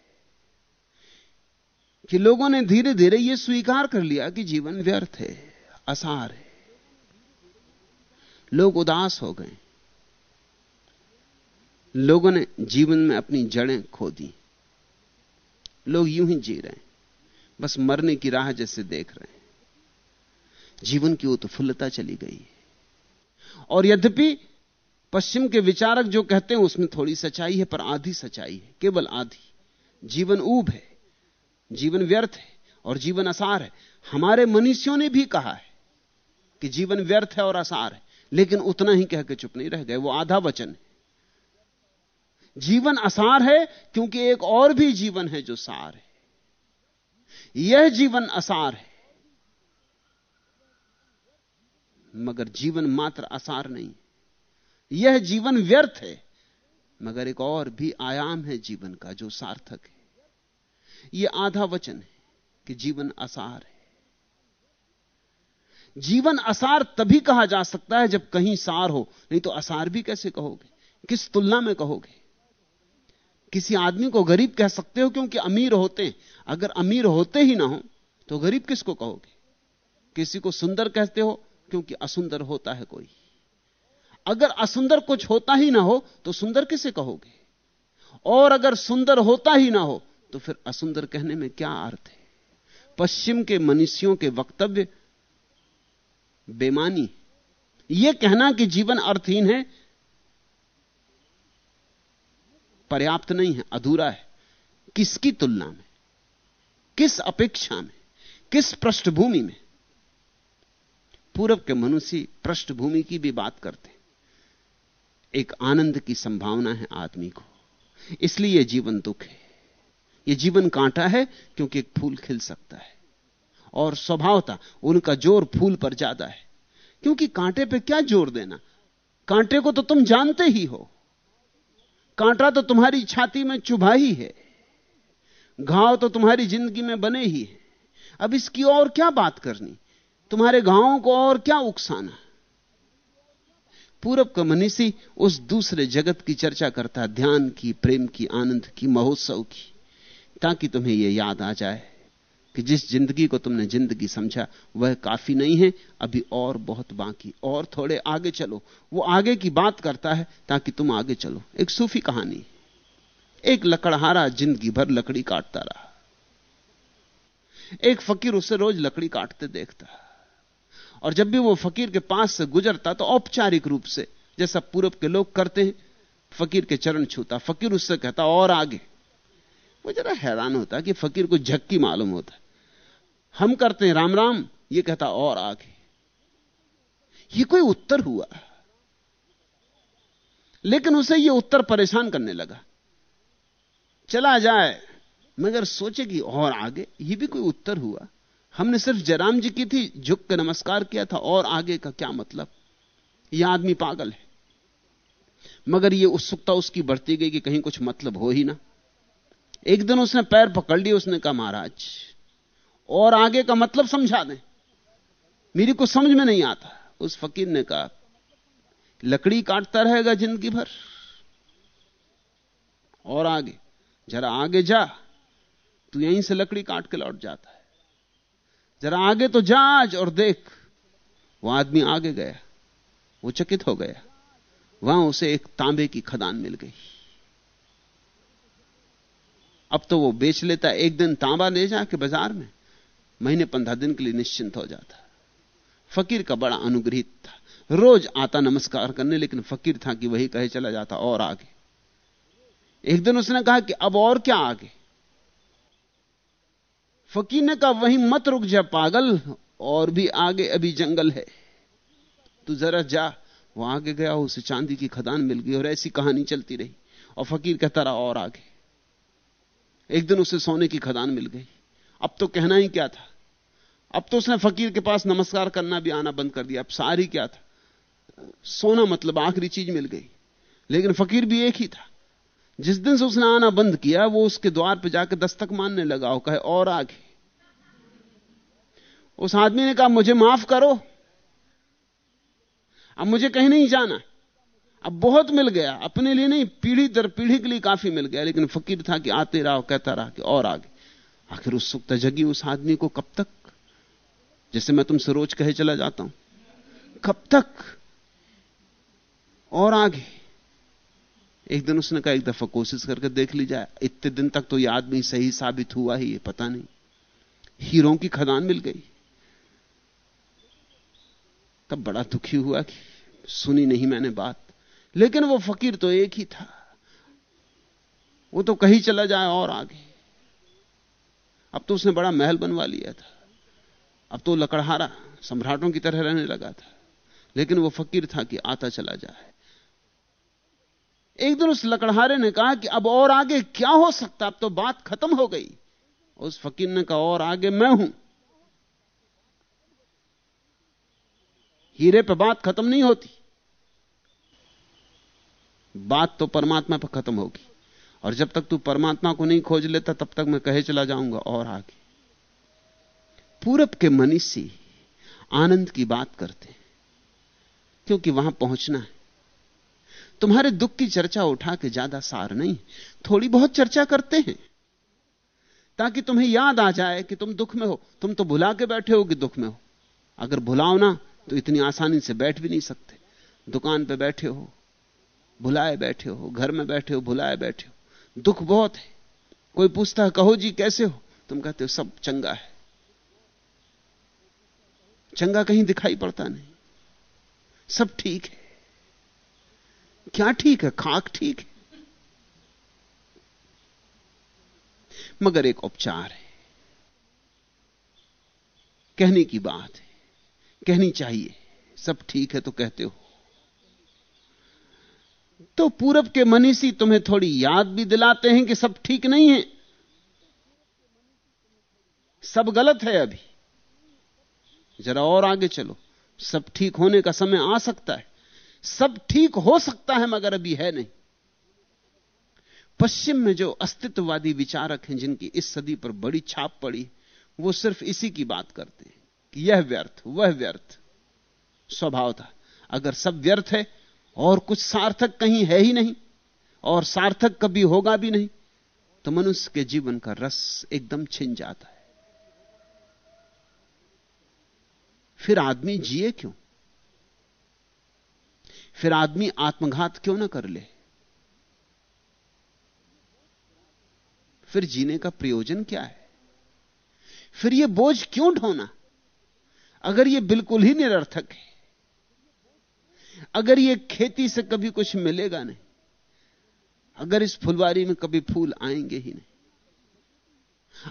कि लोगों ने धीरे धीरे यह स्वीकार कर लिया कि जीवन व्यर्थ है, असार है। लोग उदास हो गए। लोगों ने जीवन में अपनी जड़ें खो दी। लोग यूँ ही जी रहे हैं। बस मरने की राह जैसे देख रहे हैं। जीवन की उत्फुल्लता चली गई है। और यद्यपि पश्चिम के विचारक जो कहते हैं, उसमें थोड़ी सच्चाई है, पर आधी सच्चाई है। केवल आधी। जीवन ऊब है। जीवन व्यर्थ है और जीवन आसार है। हमारे मनुष्यों ने भी कहा है कि जीवन व्यर्थ है और आसार है। लेकिन उतना ही कह के चुप नहीं रह गए। वो आधा वचन है। जीवन आसार है, क्योंकि एक और भी जीवन है जो सार है। यह जीवन असार है। मगर जीवन मात्र असार नहीं। यह जीवन व्यर्थ है, मगर एक और भी आयाम है जीवन का जो सार्थक है। यह आधा वचन है कि जीवन असार है। जीवन असार तभी कहा जा सकता है जब कहीं सार हो। नहीं तो असार भी कैसे कहोगे? किस तुलना में कहोगे? किसी आदमी को गरीब कह सकते हो क्योंकि अमीर होते हैं। अगर अमीर होते ही ना हो तो गरीब किसको कहोगे? किसी को सुंदर कहते हो, क्योंकि असुंदर होता है कोई। अगर असुंदर कुछ होता ही ना हो तो सुंदर किसे कहोगे? और अगर सुंदर होता ही ना हो तो फिर असुंदर कहने में क्या अर्थ है? पश्चिम के मनुष्यों के वक्तव्य बेमानी। यह कहना कि जीवन अर्थहीन है, पर्याप्त नहीं है, अधूरा है। किसकी तुलना में? किस अपेक्षा में, किस पृष्ठभूमि में? पूरब के मनुष्य पृष्ठभूमि की भी बात करते एक आनंद की संभावना है आदमी को। इसलिए यह जीवन दुख है। यह जीवन कांटा है क्योंकि एक फूल खिल सकता है। और स्वभावता उनका ज़ोर फूल पर ज़्यादा है। क्योंकि कांटे पे क्या ज़ोर देना? कांटे को तो तुम जानते ही हो। कांटा तो तुम्हारी छाती में चुभा ही है। घाव तो तुम्हारी ज़िंदगी में बने ही है। अब इसकी और क्या बात करनी? तुम्हारे घावों को और क्या उकसाना? पूरब का मनीषी उस दूसरे जगत की चर्चा करता है ध्यान की, प्रेम की, आनंद की, महोत्सव की, ताकि तुम्हें यह याद आ जाए कि जिस ज़िंदगी को तुमने ज़िंदगी समझा, वह काफ़ी नहीं है, अभी और बहुत बाकी। और थोड़े आगे चलो। वो आगे की बात करता है ताकि तुम आगे चलो। एक सूफी कहानी एक लकड़हारा ज़िंदगी भर लकड़ी काटता रहा। एक फकीर उससे रोज लकड़ी काटते देखता। और जब भी वो फकीर के पास से गुजरता तो औपचारिक रूप से, जैसा पूरब के लोग करते हैं, फकीर के चरण छूता। फकीर उससे कहता, और आगे। वो जरा हैरान होता कि फकीर को झक्की मालूम होता। हम करते हैं, राम राम। ये कहता, और आगे। ये कोई उत्तर हुआ। लेकिन उसे ये उत्तर परेशान करने लगा। चला जाए। मगर सोचे कि और आगे, ये भी कोई उत्तर हुआ। हमने सिर्फ़ जयराम जी की थी, झुक के नमस्कार किया था, और आगे का क्या मतलब? यह आदमी पागल है। मगर यह उत्सुकता उसकी बढ़ती गई कि कहीं कुछ मतलब हो ही ना। एक दिन उसने पैर पकड़ लिया उसने कहा, महाराज, और आगे का मतलब समझा दें। मेरी को समझ में नहीं आता। उस फकीर ने कहा, लकड़ी काटता रहेगा ज़िंदगी भर। और आगे। जरा आगे जा, तू यहीं से लकड़ी काट के लौट जाता है। जरा आगे तो जाज और देख, वो आदमी आगे गया, वो चकित हो गया, वहाँ उसे एक तांबे की खदान मिल गई। अब तो वो बेच लेता, एक दिन तांबा ले जाके बाज़ार में, महीने पंद्रह दिन के लिए निश्चिंत हो जाता। फकीर का बड़ा अनुग्रहित था। रोज आता नमस्कार करने, लेकिन फकीर था कि वही कहे चला जाता और आगे। एक दिन उसने कहा कि अब और क्या आगे? फकीर ने कहा वहीं मत रुक जा पागल, और भी आगे अभी जंगल है। तू जरा जा, वो आगे गया, उसे चांदी की खदान मिल गई, और ऐसी कहानी चलती रही। और फकीर कहता रहा, और आगे। एक दिन उसे सोने की खदान मिल गई। अब तो कहना ही क्या था? अब तो उसने फकीर के पास नमस्कार करना भी आना बंद कर दिया। अब सारी क्या था? सोना मतलब आखिरी चीज़ मिल गई। लेकिन फकीर भी एक ही था। जिस दिन से उसने आना बंद किया, वो उसके द्वार पर जाकर दस्तक मानने लगा हो कहे, और आगे। उस आदमी ने कहा, मुझे माफ़ करो। अब मुझे कहीं नहीं जाना अब बहुत मिल गया। अपने लिए नहीं, पीढ़ी दर पीढ़ी के लिए काफ़ी मिल गया। लेकिन फकीर था कि आते रहो, कहता रहा कि और आगे। आखिर उत्सुकता जगी उस आदमी को, कब तक? जैसे मैं तुमसे रोज कहे चला जाता हूँ। कब तक? और आगे। एक दिन उसने कहा, एक दफ़ा कोशिश करके देख ली जाए इतने दिन तक तो यह आदमी सही साबित हुआ ही है, पता नहीं। हीरों की खदान मिल गई। तब बड़ा दुखी हुआ कि सुनी नहीं मैंने बात। लेकिन वो फकीर तो एक ही था। वो तो कहीं चला जाए और आगे। अब तो उसने बड़ा महल बनवा लिया था। अब तो लकड़हारा सम्राटों की तरह रहने लगा था। लेकिन वो फकीर था कि आता चला जाए। एक दिन उस लकड़हारे ने कहा कि अब और आगे क्या हो सकता? अब तो बात खत्म हो गई। उस फकीर ने कहा, और आगे मैं हूँ। हीरे पे बात खत्म नहीं होती। बात तो परमात्मा पर खत्म होगी। और जब तक तू परमात्मा को नहीं खोज लेता, तब तक मैं कहे चला जाऊँगा और आगे। पूरब के मनीषी आनंद की बात करते क्योंकि वहाँ पहुँचना है। तुम्हारे दुख की चर्चा उठा के ज़्यादा सार नहीं, थोड़ी बहुत चर्चा करते हैं, ताकि तुम्हें याद आ जाए कि तुम दुख में हो। तुम तो भुला के बैठे हो कि दुख में हो। अगर भुलाओ ना तो इतनी आसानी से बैठ भी नहीं सकते। दुकान पे बैठे हो, भुलाए बैठे हो, घर में बैठे हो, भुलाए बैठे हो। दुख बहुत है। कोई पूछता है, कहो जी, कैसे हो? तुम कहते हो, सब चंगा है। चंगा कहीं दिखाई पड़ता नहीं। सब ठीक है। क्या ठीक है? खाक ठीक है। मगर एक उपचार है। कहने की बात है। कहनी चाहिए। सब ठीक है तो कहते हो। तो पूरब के मनीषी तुम्हें थोड़ी याद भी दिलाते हैं कि सब ठीक नहीं है। सब गलत है अभी। जरा और आगे चलो। सब ठीक होने का समय आ सकता है। सब ठीक हो सकता है, मगर अभी है नहीं। पश्चिम में जो अस्तित्ववादी विचारक हैं, जिनकी इस सदी पर बड़ी छाप पड़ी, वो सिर्फ़ इसी की बात करते हैं कि यह व्यर्थ, वह व्यर्थ। स्वभाव था, अगर सब व्यर्थ है, और कुछ सार्थक कहीं है ही नहीं, और सार्थक कभी होगा भी नहीं तो मनुष्य के जीवन का रस एकदम छिन जाता है। फिर आदमी जिए क्यों? फिर आदमी आत्मघात क्यों ना कर ले? फिर जीने का प्रयोजन क्या है? फिर यह बोझ क्यों ढोना? अगर यह बिल्कुल ही निरर्थक है, अगर ये खेती से कभी कुछ मिलेगा नहीं, अगर इस फुलवारी में कभी फूल आएँगे ही नहीं,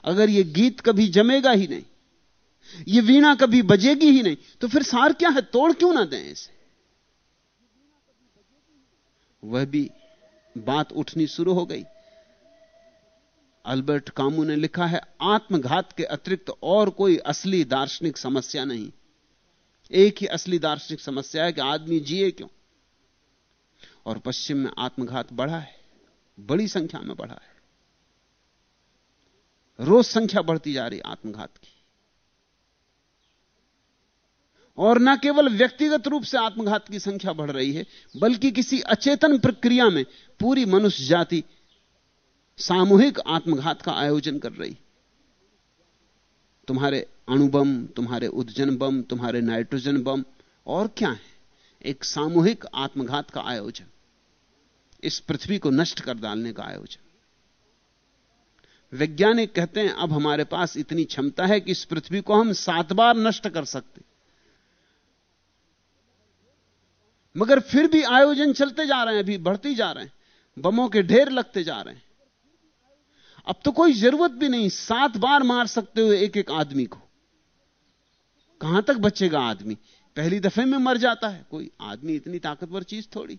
अगर ये गीत कभी जमेगा ही नहीं, ये वीणा कभी बजेगी ही नहीं तो फिर सार क्या है? तोड़ क्यों ना दें इसे? वह भी बात उठनी शुरू हो गई। अल्बर्ट कामू ने लिखा है, आत्मघात के अतिरिक्त और कोई असली दार्शनिक समस्या नहीं। एक ही असली दार्शनिक समस्या है कि आदमी जिए क्यों? और पश्चिम में आत्मघात बढ़ा है, बड़ी संख्या में बढ़ा है। रोज संख्या बढ़ती जा रही आत्मघात की। और न केवल व्यक्तिगत रूप से आत्मघात की संख्या बढ़ रही है, बल्कि किसी अचेतन प्रक्रिया में पूरी मनुष्य जाति सामूहिक आत्मघात का आयोजन कर रही। तुम्हारे अणुबम, तुम्हारे उद्जन बम, तुम्हारे नाइट्रोजन बम और क्या है? एक सामूहिक आत्मघात का आयोजन। इस पृथ्वी को नष्ट कर डालने का आयोजन। वैज्ञानिक कहते हैं, अब हमारे पास इतनी क्षमता है कि इस पृथ्वी को हम सात बार नष्ट कर सकते। मगर फिर भी आयोजन चलते जा रहे हैं, अभी बढ़ते जा रहे हैं। बमों के ढेर लगते जा रहे हैं। अब तो कोई ज़रूरत भी नहीं, सात बार मार सकते हो एक एक आदमी को। कहाँ तक बचेगा आदमी? पहली दफे में मर जाता है, कोई आदमी इतनी ताकतवर चीज़ थोड़ी।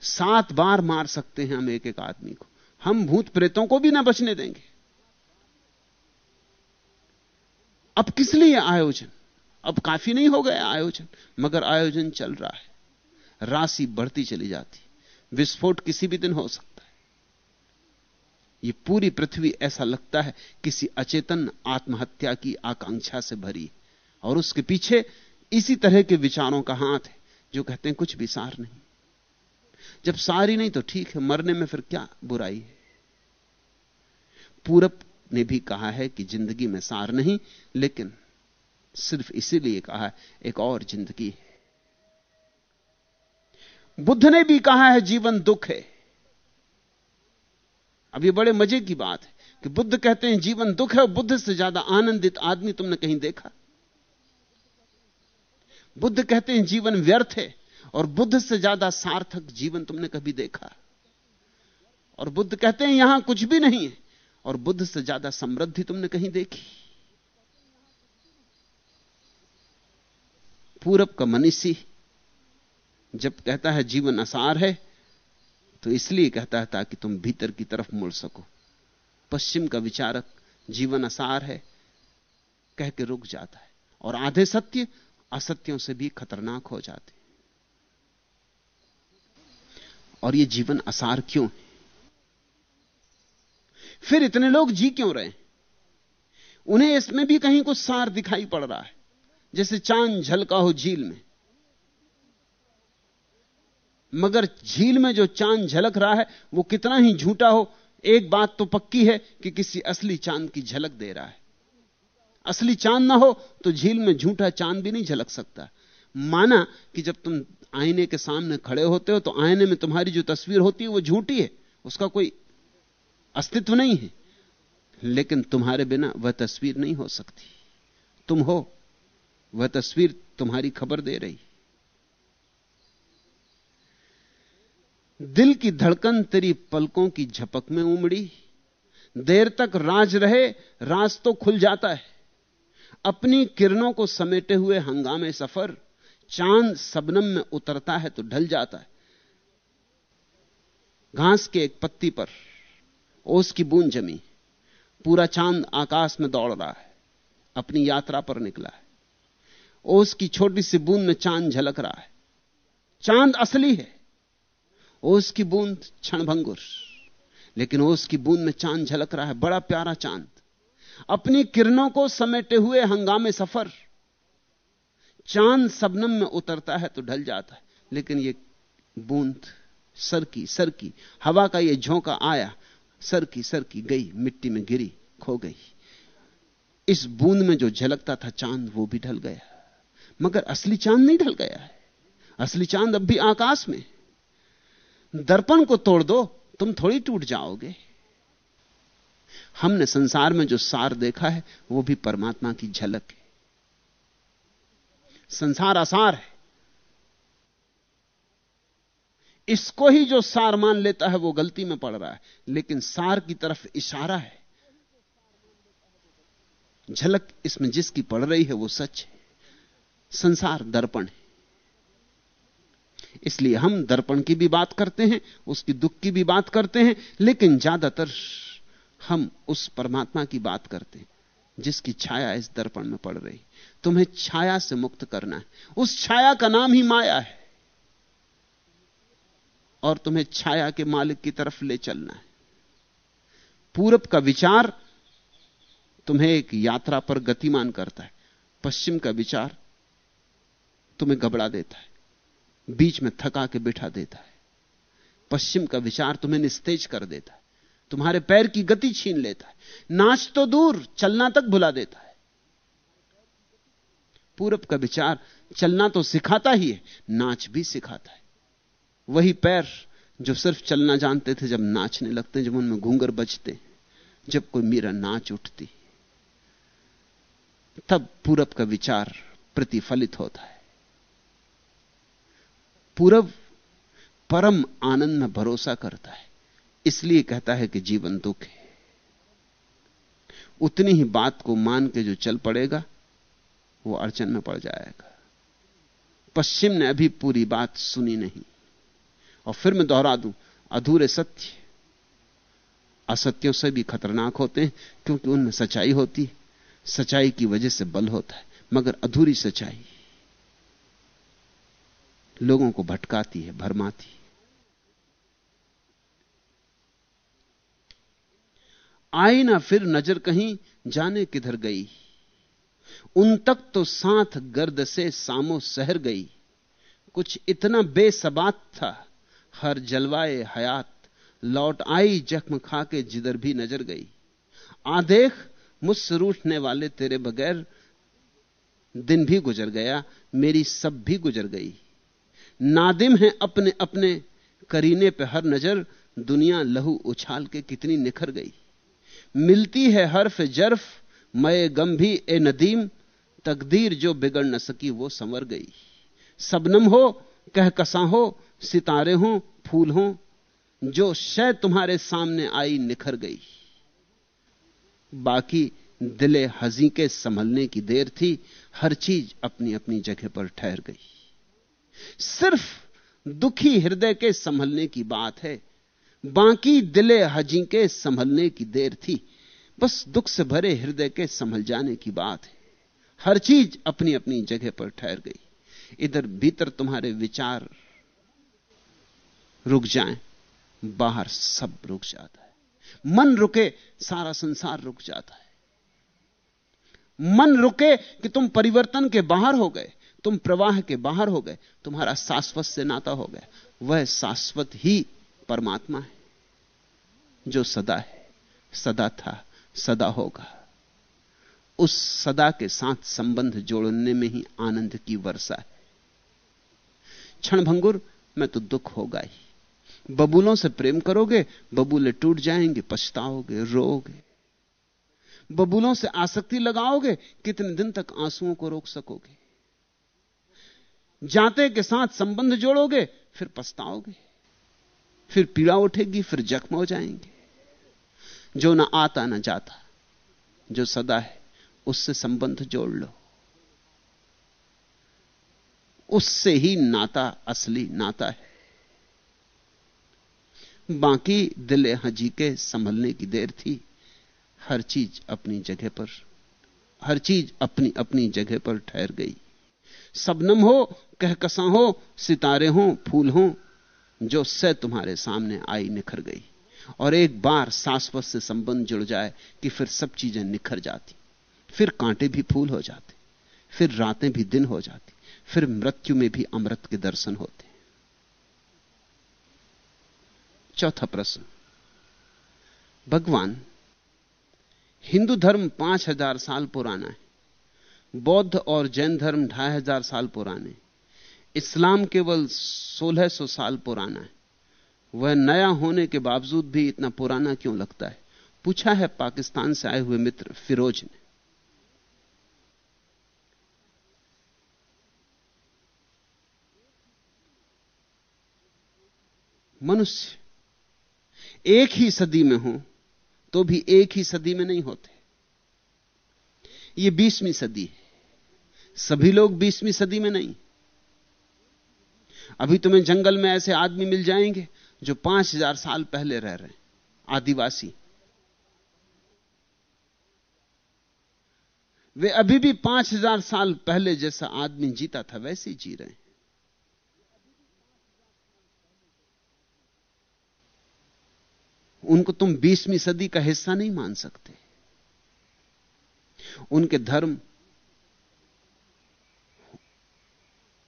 सात बार मार सकते हैं हम एक एक आदमी को। हम भूत प्रेतों को भी ना बचने देंगे। अब किस लिए आयोजन? अब काफ़ी नहीं हो गया आयोजन, मगर आयोजन चल रहा है। राशि बढ़ती चली जाती विस्फोट किसी भी दिन हो सकता है। यह पूरी पृथ्वी ऐसा लगता है किसी अचेतन आत्महत्या की आकांक्षा से भरी और उसके पीछे इसी तरह के विचारों का हाथ है, जो कहते हैं कुछ भी सार नहीं। जब सारी नहीं तो ठीक है, मरने में फिर क्या बुराई है? पूरब ने भी कहा है कि ज़िंदगी में सार नहीं, लेकिन सिर्फ़ इसीलिए कहा एक और ज़िंदगी है। बुद्ध ने भी कहा है, जीवन दुख है। अब ये बड़े मज़े की बात है कि बुद्ध कहते हैं, जीवन दुख है और बुद्ध से ज़्यादा आनंदित आदमी तुमने कहीं देखा। बुद्ध कहते हैं, जीवन व्यर्थ है और बुद्ध से ज़्यादा सार्थक जीवन तुमने कभी देखा। और बुद्ध कहते हैं, यहाँ कुछ भी नहीं है और बुद्ध से ज़्यादा समृद्धि तुमने कहीं देखी। पूरब का मनीषी जब कहता है जीवन आसार है तो इसलिए कहता है ताकि तुम भीतर की तरफ़ मुड़ सको। पश्चिम का विचारक जीवन आसार है, कह के रुक जाता है और आधे सत्य असत्यों से भी खतरनाक हो जाते और ये जीवन आसार क्यों है? फिर इतने लोग जी क्यों रहे उन्हें इसमें भी कहीं कुछ सार दिखाई पड़ रहा है। जैसे चाँद झलका हो झील में। मगर झील में जो चाँद झलक रहा है, वो कितना ही झूठा हो, एक बात तो पक्की है कि किसी असली चाँद की झलक दे रहा है। असली चाँद ना हो तो झील में झूठा चाँद भी नहीं झलक सकता। माना कि जब तुम आईने के सामने खड़े होते हो तो आईने में तुम्हारी जो तस्वीर होती है, वो झूठी है। उसका कोई अस्तित्व नहीं है। लेकिन तुम्हारे बिना वह तस्वीर नहीं हो सकती। तुम हो वह तस्वीर तुम्हारी खबर दे रही। दिल की धड़कन तेरी पलकों की झपक में उमड़ी। देर तक राज रहे, राज तो खुल जाता है। अपनी किरणों को समेटे हुए हंगामे सफ़र, चाँद सबनम में उतरता है तो ढल जाता है। घास के एक पत्ती पर ओस की बूंद जमी। पूरा चाँद आकाश में दौड़ रहा है। अपनी यात्रा पर निकला है। ओस की छोटी सी बूंद में चाँद झलक रहा है। चाँद असली है ओस की बूंद क्षणभंगुर। लेकिन ओस की बूंद में चाँद झलक रहा है, बड़ा प्यारा चाँद। अपनी किरणों को समेटे हुए हंगामे सफ़र। चाँद सबनम में उतरता है तो ढल जाता है, लेकिन ये बूंद सर की सर की हवा का ये झोंका आया सर की सर की गई, मिट्टी में गिरी, खो गई। इस बूंद में जो झलकता था चाँद, वो भी ढल गया। मगर असली चाँद नहीं ढल गया है। असली चाँद अब भी आकाश में दर्पण को तोड़ दो, तुम थोड़ी टूट जाओगे। हमने संसार में जो सार देखा है, वो भी परमात्मा की झलक है। संसार आसार है। इसको ही जो सार मान लेता है, वो गलती में पड़ रहा है। लेकिन सार की तरफ़ इशारा है। झलक इसमें जिसकी पड़ रही है, वो सच है। संसार दर्पण है। इसलिए हम दर्पण की भी बात करते हैं, उसकी दुख की भी बात करते हैं, लेकिन ज़्यादातर हम उस परमात्मा की बात करते हैं, जिसकी छाया इस दर्पण में पड़ रही। तुम्हें छाया से मुक्त करना है। उस छाया का नाम ही माया है। और तुम्हें छाया के मालिक की तरफ़ ले चलना है। पूरब का विचार तुम्हें एक यात्रा पर गतिमान करता है। पश्चिम का विचार तुम्हें घबरा देता है, बीच में थका के बिठा देता है, पश्चिम का विचार तुम्हें निस्तेज कर देता है, तुम्हारे पैर की गति छीन लेता है, नाच तो दूर, चलना तक भुला देता है। पूरब का विचार चलना तो सिखाता ही है, नाच भी सिखाता है। वही पैर जो सिर्फ़ चलना जानते थे, जब नाचने लगते जब उनमें घूंगर बजते जब कोई मीरा नाच उठती तब पूरब का विचार प्रतिफलित होता है। पूरब परम आनंद में भरोसा करता है, इसलिए कहता है कि जीवन दुख है। उतनी ही बात को मान के जो चल पड़ेगा, वो अड़चन में पड़ जाएगा। पश्चिम ने अभी पूरी बात सुनी नहीं, और फिर मैं दोहरा दूँ, अधूरे सत्य। असत्यों से भी खतरनाक होते हैं, क्योंकि उनमें सच्चाई होती है। सच्चाई की वजह से बल होता है, मगर अधूरी सच्चाई। लोगों को भटकाती है, भरमाती आई ना फिर नज़र कहीं, जाने किधर गई। उन तक तो साथ गर्द से सामो सहर गई। कुछ इतना बेसबात था, हर जलवाए हयात। लौट आई जख्म खा के जिधर भी नज़र गई। आदेख देख मुझसे रूठने वाले तेरे बगैर दिन भी गुजर गया, मेरी सब भी गुजर गई। नादिम है अपने अपने करीने पे हर नज़र, दुनिया लहू उछाल के कितनी निखर गई। मिलती है हर्फ जर्फ मय गम भी ए नदीम, तकदीर जो बिगड़ न सकी वो संवर गई। सबनम हो, कह कसा हो, सितारे हो, फूल हो, जो शय तुम्हारे सामने आई निखर गई। बाकी दिले हजी के संभलने की देर थी, हर चीज़ अपनी अपनी जगह पर ठहर गई। सिर्फ़ दुखी हृदय के संभलने की बात है, बाकी दिले हजी के संभलने की देर थी, बस दुख से भरे हृदय के संभल जाने की बात है। हर चीज़ अपनी अपनी जगह पर ठहर गई। इधर भीतर तुम्हारे विचार रुक जाएँ, बाहर सब रुक जाता है। मन रुके, सारा संसार रुक जाता है। मन रुके कि तुम परिवर्तन के बाहर हो गए। तुम प्रवाह के बाहर हो गए, तुम्हारा शाश्वत से नाता हो गया। वह शाश्वत ही परमात्मा है, जो सदा है, सदा था, सदा होगा। उस सदा के साथ संबंध जोड़ने में ही आनंद की वर्षा है। क्षणभंगुर में तो दुख होगा ही। बबूलों से प्रेम करोगे, बबूले टूट जाएँगे, पछताओगे रोगे बबूलों से आसक्ति लगाओगे, कितने दिन तक आंसुओं को रोक सकोगे। जाते के साथ संबंध जोड़ोगे, फिर पछताओगे। फिर पीड़ा उठेगी, फिर जख्म हो जाएँगे। जो ना आता, ना जाता, जो सदा है, उससे संबंध जोड़ लो। उससे ही नाता असली नाता है। बाकी दिले हजी के संभलने की देर थी। हर चीज़ अपनी जगह पर, हर चीज़ अपनी अपनी जगह पर ठहर गई। सबनम हो कहकसा हो, सितारे हो, फूल हो, जो से तुम्हारे सामने आई निखर गई। और एक बार शाश्वत से संबंध जुड़ जाए कि फिर सब चीज़ें निखर जाती। फिर कांटे भी फूल हो जाते, फिर रातें भी दिन हो जाती, फिर मृत्यु में भी अमृत के दर्शन होते। चौथा प्रश्न। भगवान, हिंदू धर्म पाँच हज़ार साल पुराना है, बौद्ध और जैन धर्म ढाई हज़ार साल पुराने। इस्लाम केवल सोलह सौ साल पुराना है। वह नया होने के बावजूद भी इतना पुराना क्यों लगता है? पूछा है पाकिस्तान से आए हुए मित्र फिरोज ने। मनुष्य, एक ही सदी में हो तो भी एक ही सदी में नहीं होते। ये बीसवीं सदी है। सभी लोग बीसवीं सदी में नहीं। अभी तुम्हें जंगल में ऐसे आदमी मिल जाएँगे जो पाँच हज़ार साल पहले रह रहे हैं, आदिवासी। वे अभी भी पाँच हज़ार साल पहले जैसा आदमी जीता था, वैसे ही जी रहे हैं। उनको तुम बीसवीं सदी का हिस्सा नहीं मान सकते। उनके धर्म,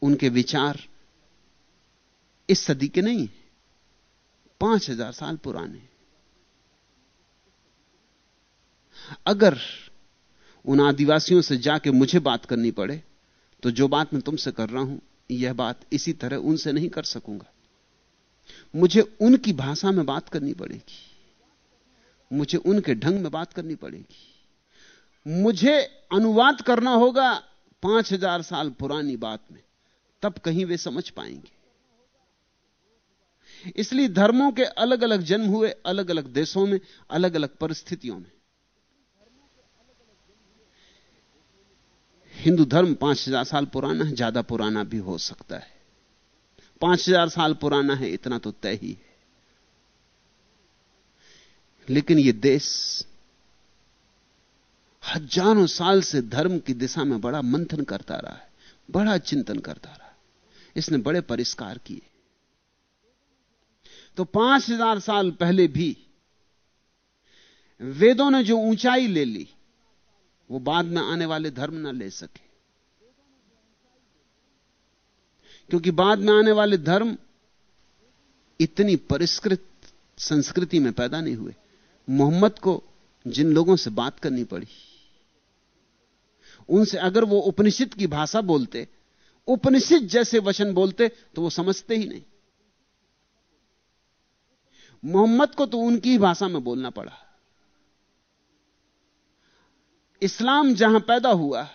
उनके विचार इस सदी के नहीं, पाँच हज़ार साल पुराने। अगर उन आदिवासियों से जाके मुझे बात करनी पड़े तो जो बात मैं तुमसे कर रहा हूँ, यह बात इसी तरह उनसे नहीं कर सकूँगा। मुझे उनकी भाषा में बात करनी पड़ेगी। मुझे उनके ढंग में बात करनी पड़ेगी। मुझे अनुवाद करना होगा पाँच हज़ार साल पुरानी बात में। तब कहीं वे समझ पाएँगे। इसलिए धर्मों के अलग अलग जन्म हुए अलग अलग देशों में अलग अलग परिस्थितियों में। हिंदू धर्म पाँच हज़ार साल पुराना है, ज़्यादा पुराना भी हो सकता है। पाँच हज़ार साल पुराना है, इतना तो तय ही है। लेकिन यह देश हज़ारों साल से धर्म की दिशा में बड़ा मंथन करता रहा है, बड़ा चिंतन करता रहा है। इसने बड़े परिष्कार किए। तो पाँच हज़ार साल पहले भी वेदों ने जो ऊंचाई ले ली, वो बाद में आने वाले धर्म ना ले सके। क्योंकि बाद में आने वाले धर्म इतनी परिष्कृत संस्कृति में पैदा नहीं हुए। मोहम्मद को जिन लोगों से बात करनी पड़ी, उनसे अगर वो उपनिषद की भाषा बोलते, उपनिषद जैसे वचन बोलते तो वो समझते ही नहीं। मोहम्मद को तो उनकी ही भाषा में बोलना पड़ा। इस्लाम जहाँ पैदा हुआ,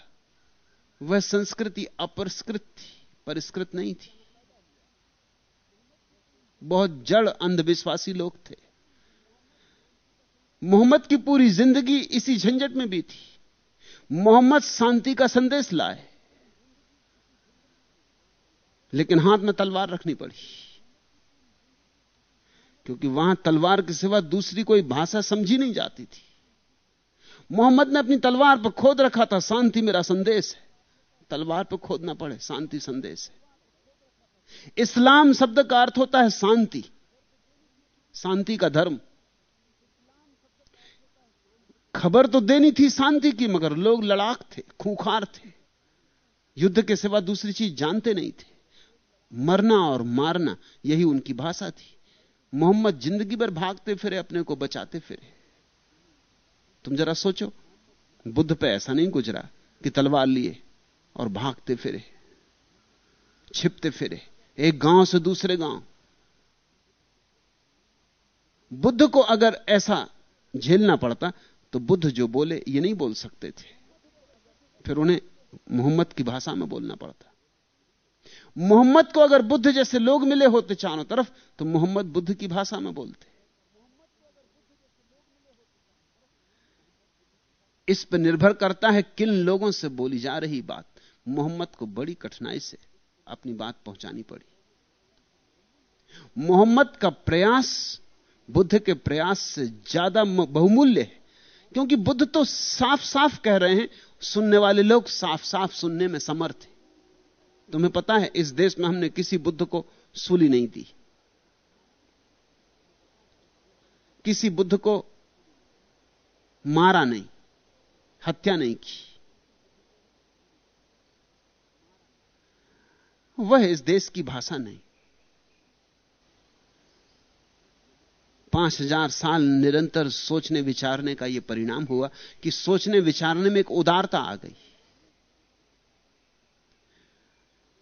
वह संस्कृति अपरिष्कृत थी, परिष्कृत नहीं थी। बहुत जड़ अंधविश्वासी लोग थे। मोहम्मद की पूरी ज़िंदगी इसी झंझट में भी थी मोहम्मद शांति का संदेश लाए, लेकिन हाथ में तलवार रखनी पड़ी। क्योंकि वहाँ तलवार के सिवा दूसरी कोई भाषा समझी नहीं जाती थी। मोहम्मद ने अपनी तलवार पर खोद रखा था, शांति मेरा संदेश है। तलवार पर खोदना पड़े, शांति संदेश है। इस्लाम शब्द का अर्थ होता है शांति। शांति का धर्म। खबर तो देनी थी शांति की, मगर लोग लड़ाक थे, खूंखार थे। युद्ध के सिवा दूसरी चीज़ जानते नहीं थे। मरना और मारना, यही उनकी भाषा थी। मोहम्मद ज़िंदगी भर भागते फिरे, अपने को बचाते फिरे। तुम जरा सोचो, बुद्ध पे ऐसा नहीं गुजरा कि तलवार लिए और भागते फिरे, छिपते फिरे, एक गाँव से दूसरे गाँव। बुद्ध को अगर ऐसा झेलना पड़ता तो बुद्ध जो बोले, ये नहीं बोल सकते थे। फिर उन्हें मोहम्मद की भाषा में बोलना पड़ता। मोहम्मद को अगर बुद्ध जैसे लोग मिले होते चारों तरफ़ तो मोहम्मद बुद्ध की भाषा में बोलते। इस पर निर्भर करता है किन लोगों से बोली जा रही बात। मोहम्मद को बड़ी कठिनाई से अपनी बात पहुंचानी पड़ी। मोहम्मद का प्रयास, बुद्ध के प्रयास से ज़्यादा बहुमूल्य है, क्योंकि बुद्ध तो साफ़ साफ़ कह रहे हैं, सुनने वाले लोग साफ़ साफ़ सुनने में समर्थ हैं। तुम्हें पता है, इस देश में हमने किसी बुद्ध को सूली नहीं दी। किसी बुद्ध को मारा नहीं, हत्या नहीं की। वह इस देश की भाषा नहीं। पाँच हज़ार साल निरंतर सोचने विचारने का यह परिणाम हुआ कि सोचने विचारने में एक उदारता आ गई।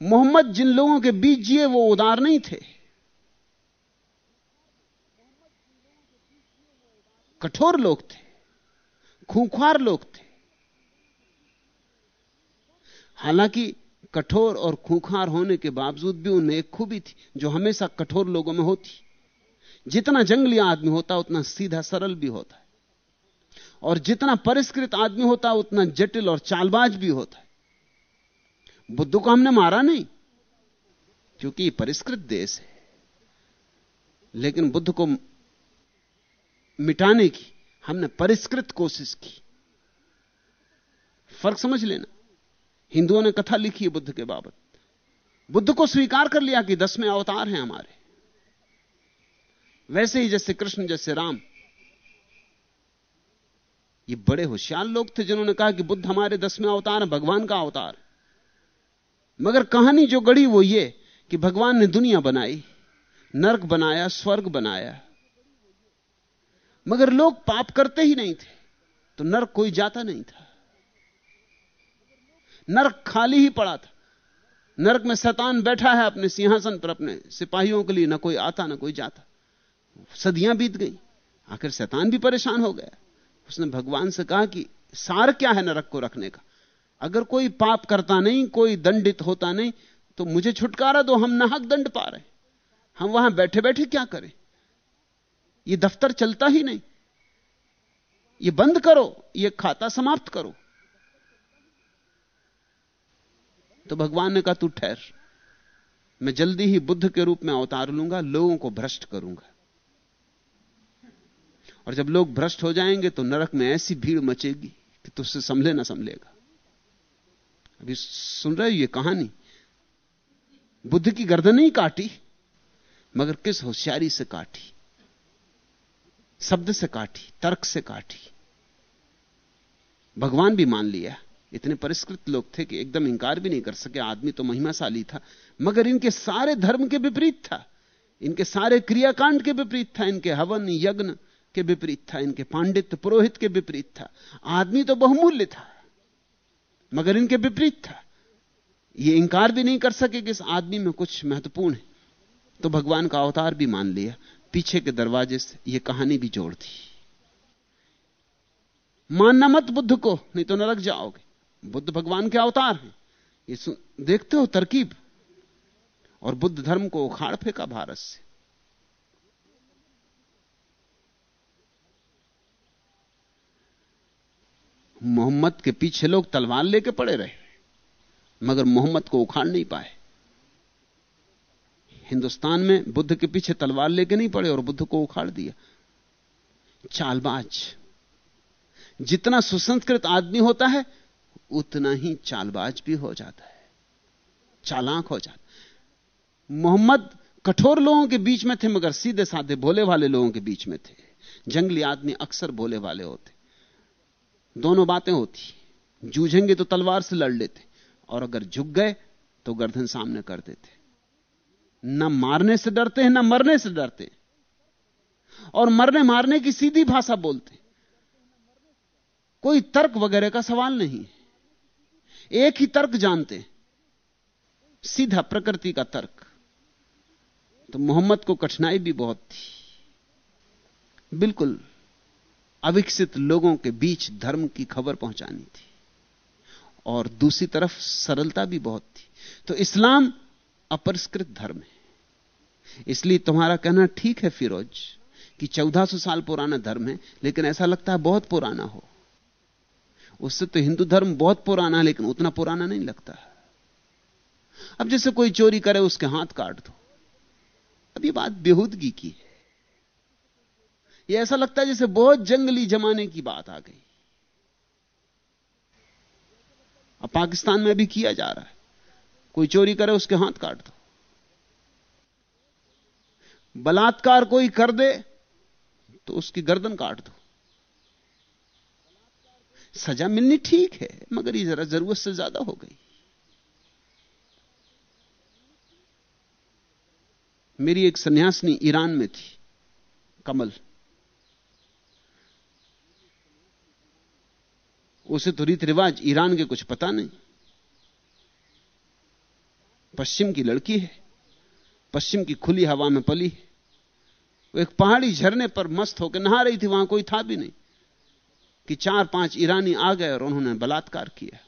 मोहम्मद जिन लोगों के बीच जिए, वो उदार नहीं थे। कठोर लोग थे, खूंखार लोग थे। हालाँकि कठोर और खूंखार होने के बावजूद भी उनमें एक खूबी थी, जो हमेशा कठोर लोगों में होती। जितना जंगली आदमी होता, उतना सीधा सरल भी होता है। और जितना परिष्कृत आदमी होता, उतना जटिल और चालबाज भी होता है। बुद्ध को हमने मारा नहीं। क्योंकि परिष्कृत देश है। लेकिन बुद्ध को मिटाने की, हमने परिष्कृत कोशिश की। फ़र्क समझ लेना। हिंदुओं ने कथा लिखी है बुद्ध के बाबत। बुद्ध को स्वीकार कर लिया कि दसवें अवतार हैं हमारे। वैसे ही जैसे कृष्ण, जैसे राम। ये बड़े होशियार लोग थे जिन्होंने कहा कि बुद्ध हमारे दसवें अवतार हैं, भगवान का अवतार। मगर कहानी जो गढ़ी वो ये कि भगवान ने दुनिया बनाई, नरक बनाया, स्वर्ग बनाया। मगर लोग पाप करते ही नहीं थे तो नरक कोई जाता नहीं था। नरक खाली ही पड़ा था। नरक में शैतान बैठा है अपने सिंहासन पर, अपने सिपाहियों के लिए, ना कोई आता, ना कोई जाता। सदियाँ बीत गई। आखिर शैतान भी परेशान हो गया। उसने भगवान से कहा कि सार क्या है नरक को रखने का? अगर कोई पाप करता नहीं, कोई दंडित होता नहीं तो मुझे छुटकारा दो, हम नाहक दंड पा रहे हम वहाँ बैठे बैठे क्या करें? ये दफ्तर चलता ही नहीं। ये बंद करो, ये खाता समाप्त करो। तो भगवान ने कहा, तू ठहर। मैं जल्दी ही बुद्ध के रूप में अवतार लूँगा, लोगों को भ्रष्ट करूँगा। और जब लोग भ्रष्ट हो जाएँगे तो नरक में ऐसी भीड़ मचेगी कि तुझसे संभले ना संभलेगा। अभी सुन रहे हो ये कहानी? बुद्ध की गर्दन नहीं काटी, मगर किस होशियारी से काटी? शब्द से काटी, तर्क से काटी। भगवान भी मान लिया। इतने परिष्कृत लोग थे कि एकदम इंकार भी नहीं कर सके। आदमी तो महिमाशाली था, मगर इनके सारे धर्म के विपरीत था। इनके सारे क्रियाकांड के विपरीत था। इनके हवन, यज्ञ के विपरीत था। इनके पांडित्य, पुरोहित के विपरीत था। आदमी तो बहुमूल्य था। मगर इनके विपरीत था। ये इंकार भी नहीं कर सके कि इस आदमी में कुछ महत्वपूर्ण है। तो भगवान का अवतार भी मान लिया। पीछे के दरवाजे से यह कहानी भी जोड़ दी। मानना मत बुद्ध को, नहीं तो नरक जाओगे। बुद्ध भगवान के अवतार हैं। ये देखते हो तरकीब? और बुद्ध धर्म को उखाड़ फेंका भारत से। मोहम्मद के पीछे लोग तलवार लेके पड़े रहे मगर मोहम्मद को उखाड़ नहीं पाए। हिंदुस्तान में बुद्ध के पीछे तलवार लेके नहीं पड़े और बुद्ध को उखाड़ दिया। चालबाज। जितना सुसंस्कृत आदमी होता है, उतना ही चालबाज भी हो जाता है। चालाक हो जाता मोहम्मद कठोर लोगों के बीच में थे, मगर सीधे साधे भोले वाले लोगों के बीच में थे। जंगली आदमी अक्सर भोले वाले होते। दोनों बातें होती जूझेंगे तो तलवार से लड़ लेते और अगर झुक गए तो गर्दन सामने कर देते न मारने से डरते हैं, ना मरने से डरते और मरने मारने की सीधी भाषा बोलते कोई तर्क वगैरह का सवाल नहीं एक ही तर्क जानते सीधा प्रकृति का तर्क। तो मोहम्मद को कठिनाई भी बहुत थी। बिल्कुल अविकसित लोगों के बीच धर्म की खबर पहुंचानी थी। और दूसरी तरफ़ सरलता भी बहुत थी। तो इस्लाम अपरिष्कृत धर्म है। इसलिए तुम्हारा कहना ठीक है फिरोज, कि 1400 साल पुराना धर्म है, लेकिन ऐसा लगता है बहुत पुराना हो। उससे तो हिंदू धर्म बहुत पुराना है, लेकिन उतना पुराना नहीं लगता अब जैसे कोई चोरी करे, उसके हाथ काट दो। अब ये बात बेहूदगी की है। ये ऐसा लगता है जैसे बहुत जंगली जमाने की बात आ गई। अब पाकिस्तान में भी किया जा रहा है। कोई चोरी करे, उसके हाथ काट दो। बलात्कार कोई कर दे तो उसकी गर्दन काट दो। सजा मिलनी ठीक है, मगर ये जरा ज़रूरत से ज़्यादा हो गई। मेरी एक सन्यासिनी ईरान में थी, कमल। उसे तो रीत रिवाज ईरान के कुछ पता नहीं। पश्चिम की लड़की है, पश्चिम की खुली हवा में पली वो एक पहाड़ी झरने पर मस्त होकर नहा रही थी, वहाँ कोई था भी नहीं। कि चार पाँच ईरानी आ गए और उन्होंने बलात्कार किया।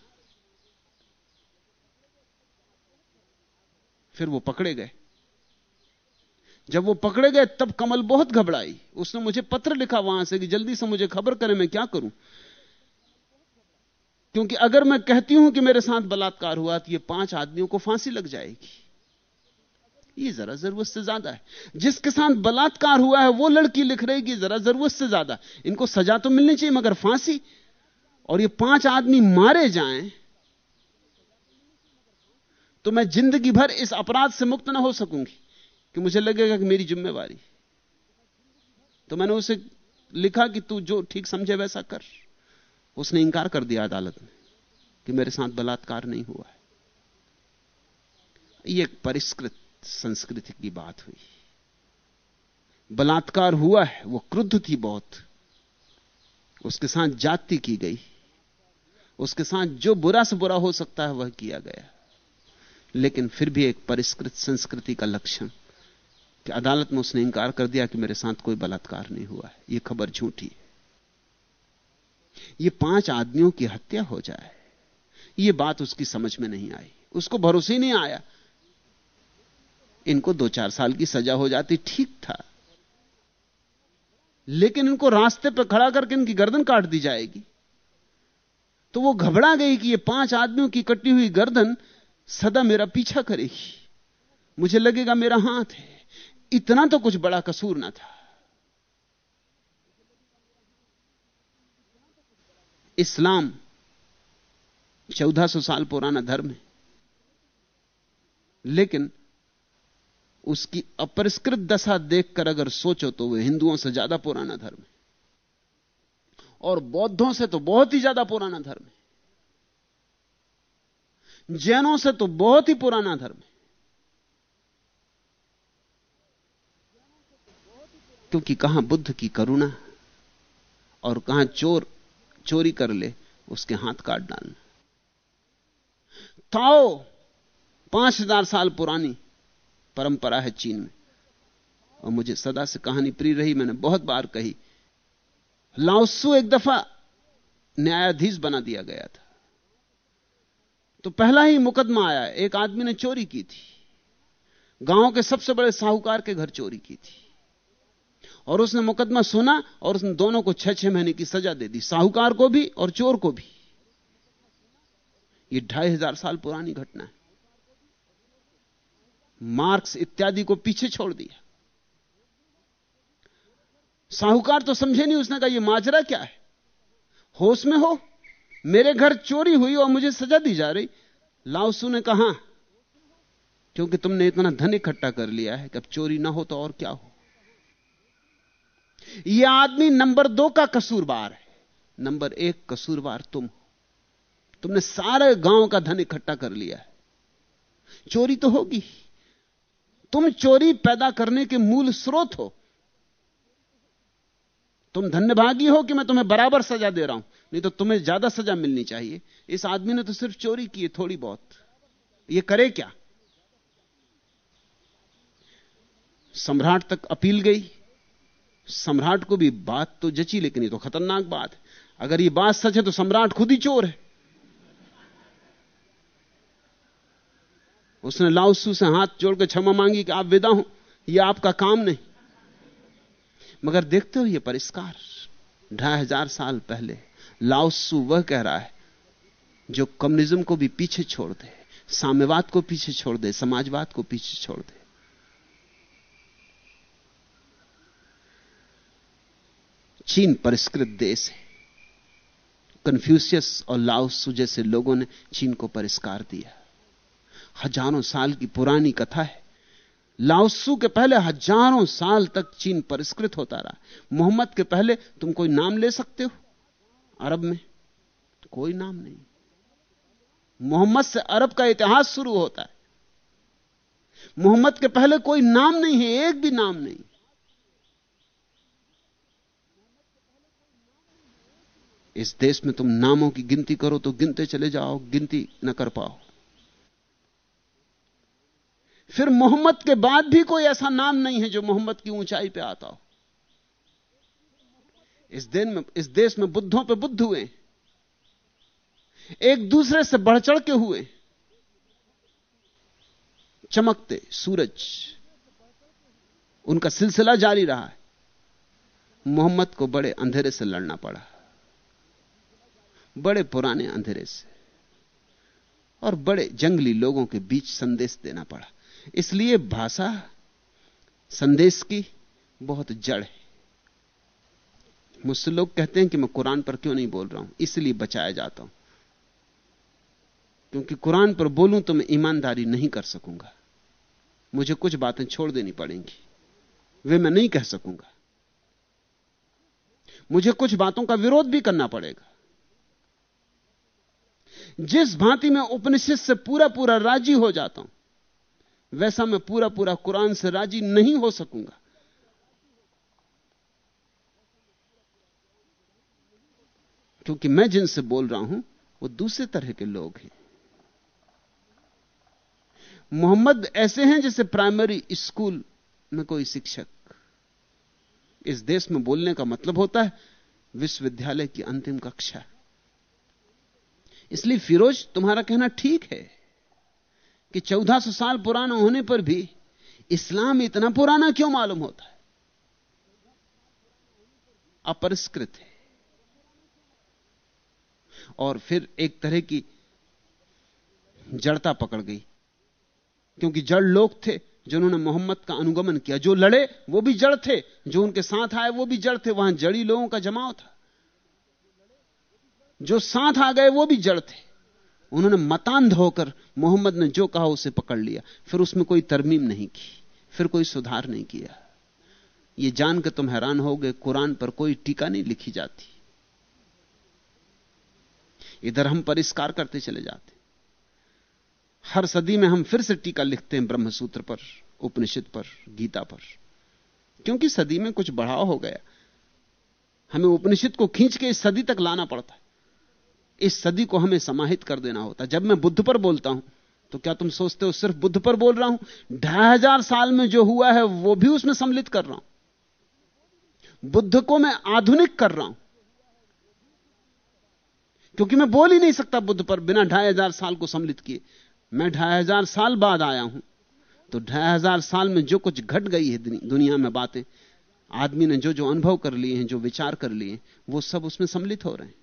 फिर वो पकड़े गए। जब वो पकड़े गए, तब कमल बहुत घबराई। उसने मुझे पत्र लिखा वहाँ से कि जल्दी से मुझे खबर करें, मैं क्या करूँ? क्योंकि अगर मैं कहती हूँ कि मेरे साथ बलात्कार हुआ तो ये पाँच आदमियों को फांसी लग जाएगी। ये जरा ज़रूरत से ज़्यादा है। जिसके साथ बलात्कार हुआ है, वो लड़की लिख रही कि जरा ज़रूरत से ज़्यादा। इनको सजा तो मिलनी चाहिए, मगर फांसी। और ये पाँच आदमी मारे जाएँ तो मैं ज़िंदगी भर इस अपराध से मुक्त ना हो सकूँगी कि मुझे लगेगा कि मेरी जिम्मेवारी। तो मैंने उसे लिखा कि तू जो ठीक समझे वैसा कर। उसने इंकार कर दिया अदालत में कि मेरे साथ बलात्कार नहीं हुआ है। यह एक परिष्कृत संस्कृति की बात हुई। बलात्कार हुआ है, वो क्रुद्ध थी बहुत। उसके साथ जाति की गई। उसके साथ जो बुरा से बुरा हो सकता है, वह किया गया। लेकिन फिर भी एक परिष्कृत संस्कृति का लक्षण कि अदालत में उसने इंकार कर दिया कि मेरे साथ कोई बलात्कार नहीं हुआ है। यह खबर झूठी है। यह पाँच आदमियों की हत्या हो जाए। यह बात उसकी समझ में नहीं आई। उसको भरोसे ही नहीं आया। इनको दो चार साल की सजा हो जाती, ठीक था। लेकिन इनको रास्ते पर खड़ा करके इनकी गर्दन काट दी जाएगी। तो वो घबरा गई कि ये पाँच आदमियों की कटी हुई गर्दन सदा मेरा पीछा करेगी। मुझे लगेगा मेरा हाथ है। इतना तो कुछ बड़ा कसूर ना था। इस्लाम चौदह सौ साल पुराना धर्म है। लेकिन उसकी अपरिष्कृत दशा देखकर अगर सोचो तो वह हिंदुओं से ज़्यादा पुराना धर्म है। और बौद्धों से तो बहुत ही ज़्यादा पुराना धर्म है। जैनों से तो बहुत ही पुराना धर्म है। क्योंकि कहाँ बुद्ध की करुणा और कहाँ चोर चोरी कर ले, उसके हाथ काट डालना। ताओ, पाँच हज़ार साल पुरानी परंपरा है चीन में। और मुझे सदा से कहानी प्रिय रही, मैंने बहुत बार कही, लाओसू एक दफ़ा न्यायाधीश बना दिया गया था। तो पहला ही मुकदमा आया, एक आदमी ने चोरी की थी। गाँव के सबसे बड़े साहूकार के घर चोरी की थी। और उसने मुकदमा सुना और उसने दोनों को छह छह महीने की सजा दे दी, साहूकार को भी और चोर को भी। यह ढाई हज़ार साल पुरानी घटना है। मार्क्स इत्यादि को पीछे छोड़ दिया। साहूकार तो समझे नहीं, उसने कहा यह माजरा क्या है? होश में हो? मेरे घर चोरी हुई और मुझे सजा दी जा रही? लाउसू ने कहा क्योंकि तुमने इतना धन इकट्ठा कर लिया है कि अब चोरी ना हो तो और क्या हो? यह आदमी नंबर दो का कसूरवार है। नंबर एक कसूरवार तुम तुमने सारे गाँव का धन इकट्ठा कर लिया है। चोरी तो होगी। तुम चोरी पैदा करने के मूल स्रोत हो। तुम धन्यभागी हो कि मैं तुम्हें बराबर सजा दे रहा हूँ। नहीं तो तुम्हें ज़्यादा सजा मिलनी चाहिए। इस आदमी ने तो सिर्फ़ चोरी की है, थोड़ी बहुत। ये करे क्या? सम्राट तक अपील गई। सम्राट को भी बात तो जची, लेकिन ये तो खतरनाक बात है। अगर ये बात सच है तो सम्राट खुद ही चोर है। उसने लाउसू से हाथ जोड़कर क्षमा मांगी कि आप विदा हो यह आपका काम नहीं। मगर देखते हो यह परिष्कार, ढाई हज़ार साल पहले लाउसू वह कह रहा है, जो कम्युनिज्म को भी पीछे छोड़ दे, साम्यवाद को पीछे छोड़ दे, समाजवाद को पीछे छोड़ दे। चीन परिष्कृत देश है। कन्फ्यूशियस और लाओसू जैसे लोगों ने चीन को परिष्कार दिया। हज़ारों साल की पुरानी कथा है। लाओसू के पहले हज़ारों साल तक चीन परिष्कृत होता रहा। मोहम्मद के पहले तुम कोई नाम ले सकते हो? अरब में कोई नाम नहीं। मोहम्मद से अरब का इतिहास शुरू होता है। मोहम्मद के पहले कोई नाम नहीं है, एक भी नाम नहीं। इस देश में तुम नामों की गिनती करो तो गिनते चले जाओ, गिनती न कर पाओ। फिर मोहम्मद के बाद भी कोई ऐसा नाम नहीं है जो मोहम्मद की ऊंचाई पे आता हो। इस दिन में, इस देश में बुद्धों पे बुद्ध हुए एक दूसरे से बढ़ चढ़ के हुए चमकते सूरज। उनका सिलसिला जारी रहा है। मोहम्मद को बड़े अंधेरे से लड़ना पड़ा। बड़े पुराने अंधेरे से और बड़े जंगली लोगों के बीच संदेश देना पड़ा। इसलिए भाषा संदेश की बहुत जड़ है। मुझसे लोग कहते हैं कि मैं कुरान पर क्यों नहीं बोल रहा हूँ? इसलिए बचाया जाता हूँ। क्योंकि कुरान पर बोलूँ तो मैं ईमानदारी नहीं कर सकूँगा। मुझे कुछ बातें छोड़ देनी पड़ेंगी। वे मैं नहीं कह सकूँगा। मुझे कुछ बातों का विरोध भी करना पड़ेगा। जिस भांति में उपनिषद से पूरा पूरा राज़ी हो जाता हूँ, वैसा मैं पूरा पूरा कुरान से राज़ी नहीं हो सकूँगा। क्योंकि मैं जिनसे बोल रहा हूँ, वो दूसरे तरह के लोग हैं। मोहम्मद ऐसे हैं जैसे प्राइमरी स्कूल में कोई शिक्षक। इस देश में बोलने का मतलब होता है विश्वविद्यालय की अंतिम कक्षा। इसलिए फिरोज, तुम्हारा कहना ठीक है कि 1400 साल पुराना होने पर भी इस्लाम इतना पुराना क्यों मालूम होता है? अपरिष्कृत है। और फिर एक तरह की जड़ता पकड़ गई। क्योंकि जड़ लोग थे जिन्होंने मोहम्मद का अनुगमन किया। जो लड़े, वो भी जड़ थे। जो उनके साथ आए, वो भी जड़ थे। वहाँ जड़ी लोगों का जमाव था। जो साथ आ गए वो भी जड़ थे। उन्होंने मतांध होकर मोहम्मद ने जो कहा उसे पकड़ लिया। फिर उसमें कोई तरमीम नहीं की, फिर कोई सुधार नहीं किया। यह जानकर तुम हैरान हो गए कुरान पर कोई टीका नहीं लिखी जाती। इधर हम परिष्कार करते चले जाते। हर सदी में हम फिर से टीका लिखते हैं ब्रह्मसूत्र पर, उपनिषद पर, गीता पर। क्योंकि सदी में कुछ बढ़ाव हो गया। हमें उपनिषद को खींच के इस सदी तक लाना पड़ता है। इस सदी को हमें समाहित कर देना होता। जब मैं बुद्ध पर बोलता हूँ तो क्या तुम सोचते हो सिर्फ़ बुद्ध पर बोल रहा हूँ? ढाई हज़ार साल में जो हुआ है, वो भी उसमें सम्मिलित कर रहा हूँ। बुद्ध को मैं आधुनिक कर रहा हूँ। क्योंकि मैं बोल ही नहीं सकता बुद्ध पर बिना ढाई हज़ार साल को सम्मिलित किए। मैं ढाई हज़ार साल बाद आया हूँ। तो ढाई हज़ार साल में जो कुछ घट गई है दुनिया में बातें, आदमी ने जो जो अनुभव कर लिए हैं, जो विचार कर लिए वो सब उसमें सम्मिलित हो रहे हैं।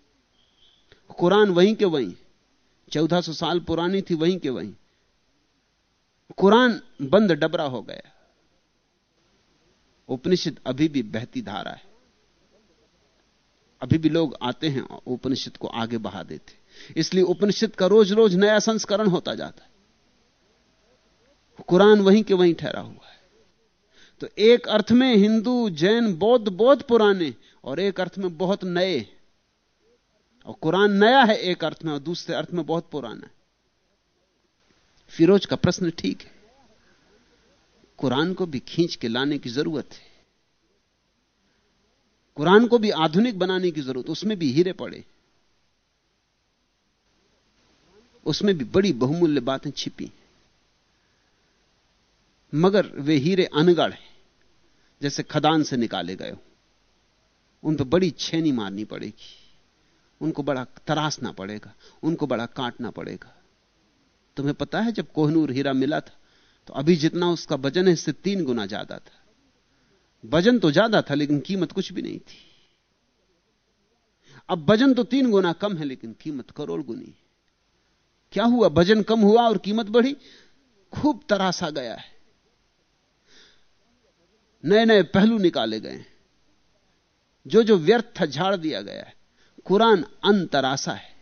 कुरान वहीं के वहीं। चौदह सौ साल पुरानी थी वहीं के वहीं। कुरान बंद डबरा हो गया। उपनिषद अभी भी बहती धारा है। अभी भी लोग आते हैं उपनिषद को आगे बढ़ा देते इसलिए उपनिषद का रोज रोज नया संस्करण होता जाता है। कुरान वहीं के वहीं ठहरा हुआ है। तो एक अर्थ में हिंदू, जैन, बौद्ध, बहुत पुराने और एक अर्थ में बहुत नए। और कुरान नया है एक अर्थ में और दूसरे अर्थ में बहुत पुराना है। फिरोज का प्रश्न ठीक है। कुरान को भी खींच के लाने की ज़रूरत है। कुरान को भी आधुनिक बनाने की ज़रूरत, उसमें भी हीरे पड़े। उसमें भी बड़ी बहुमूल्य बातें छिपी मगर वे हीरे अनगढ़ हैं, जैसे खदान से निकाले गए उन पर बड़ी छेनी मारनी पड़ेगी। उनको बड़ा तरासना पड़ेगा, उनको बड़ा काटना पड़ेगा। तुम्हें पता है, जब कोहनूर हीरा मिला था तो अभी जितना उसका वज़न है, इससे तीन गुना ज़्यादा था। वज़न तो ज़्यादा था, लेकिन कीमत कुछ भी नहीं थी। अब वज़न तो तीन गुना कम है, लेकिन कीमत करोड़ गुनी क्या हुआ? वज़न कम हुआ और कीमत बढ़ी? खूब तरासा गया है। नए नए पहलू निकाले गए जो जो व्यर्थ था, झाड़ दिया गया है। कुरान अंतरासा है।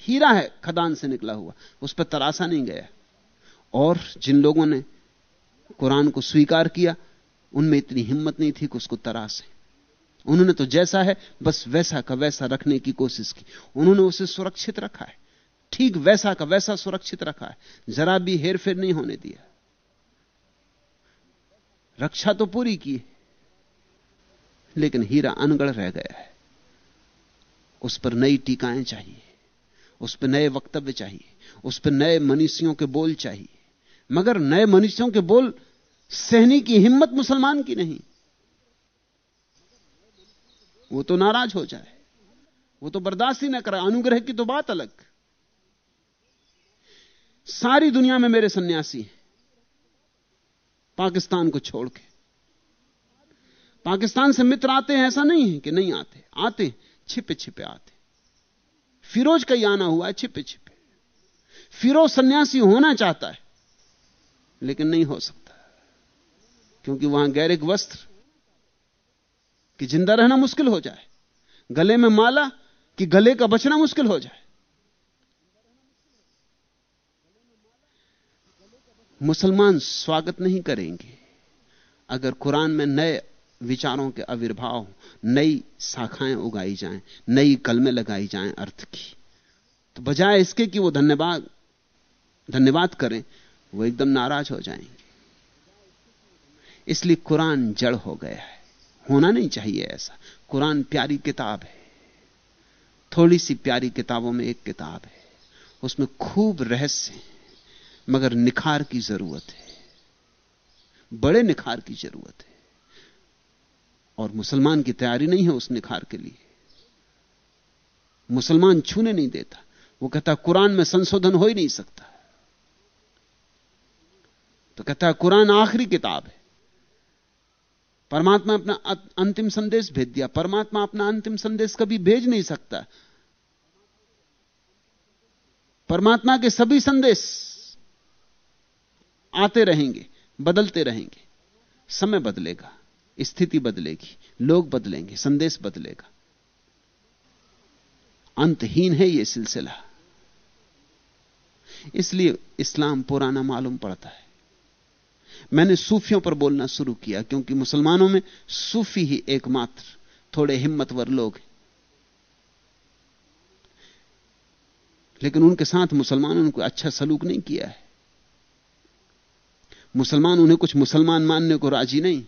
हीरा है, खदान से निकला हुआ। उस पर तरासा नहीं गया। और जिन लोगों ने कुरान को स्वीकार किया, उनमें इतनी हिम्मत नहीं थी कि उसको तरासे। उन्होंने तो जैसा है, बस वैसा का वैसा रखने की कोशिश की। उन्होंने उसे सुरक्षित रखा है। ठीक वैसा का वैसा सुरक्षित रखा है। जरा भी हेरफेर नहीं होने दिया। रक्षा तो पूरी की लेकिन हीरा अनगढ़ रह गया है। उस पर नई टीकाएँ चाहिए, उस पर नए वक्तव्य चाहिए, उस पर नए मनुष्यों के बोल चाहिए। मगर नए मनुष्यों के बोल सहनी की हिम्मत मुसलमान की नहीं। वो तो नाराज़ हो जाए, वो तो बर्दाश्त ही ना करे, अनुग्रह की तो बात अलग। सारी दुनिया में मेरे सन्यासी हैं। पाकिस्तान को छोड़ के। पाकिस्तान से मित्र आते हैं, ऐसा नहीं है कि नहीं आते। आते छिपे छिपे आते फिरोज का आना हुआ है छिपे छिपे फिरोज सन्यासी होना चाहता है, लेकिन नहीं हो सकता। क्योंकि वहाँ गैरिक वस्त्र कि ज़िंदा रहना मुश्किल हो जाए, गले में माला कि गले का बचना मुश्किल हो जाए। मुसलमान स्वागत नहीं करेंगे अगर कुरान में नए विचारों के आविर्भाव नई शाखाएँ उगाई जाएँ, नई कलमें लगाई जाएँ अर्थ की। तो बजाय इसके कि वो धन्यवाद धन्यवाद करें, वो एकदम नाराज़ हो जाएँगे। इसलिए कुरान जड़ हो गया है। होना नहीं चाहिए ऐसा। कुरान प्यारी किताब है। थोड़ी सी प्यारी किताबों में एक किताब है। उसमें खूब रहस्य है, मगर निखार की ज़रूरत है। बड़े निखार की ज़रूरत है। और मुसलमान की तैयारी नहीं है उस निखार के लिए। मुसलमान छूने नहीं देता। वो कहता, कुरान में संशोधन हो ही नहीं सकता। तो कहता, कुरान आखिरी किताब है। परमात्मा अपना अंतिम संदेश भेज दिया। परमात्मा अपना अंतिम संदेश कभी भेज नहीं सकता। परमात्मा के सभी संदेश आते रहेंगे, बदलते रहेंगे। समय बदलेगा। स्थिति बदलेगी, लोग बदलेंगे, संदेश बदलेगा। अंतहीन है यह सिलसिला। इसलिए इस्लाम पुराना मालूम पड़ता है। मैंने सूफियों पर बोलना शुरू किया, क्योंकि मुसलमानों में सूफी ही एकमात्र, थोड़े हिम्मतवर लोग हैं। लेकिन उनके साथ मुसलमानों ने कोई अच्छा सलूक नहीं किया है। मुसलमान उन्हें कुछ मुसलमान मानने को राज़ी नहीं।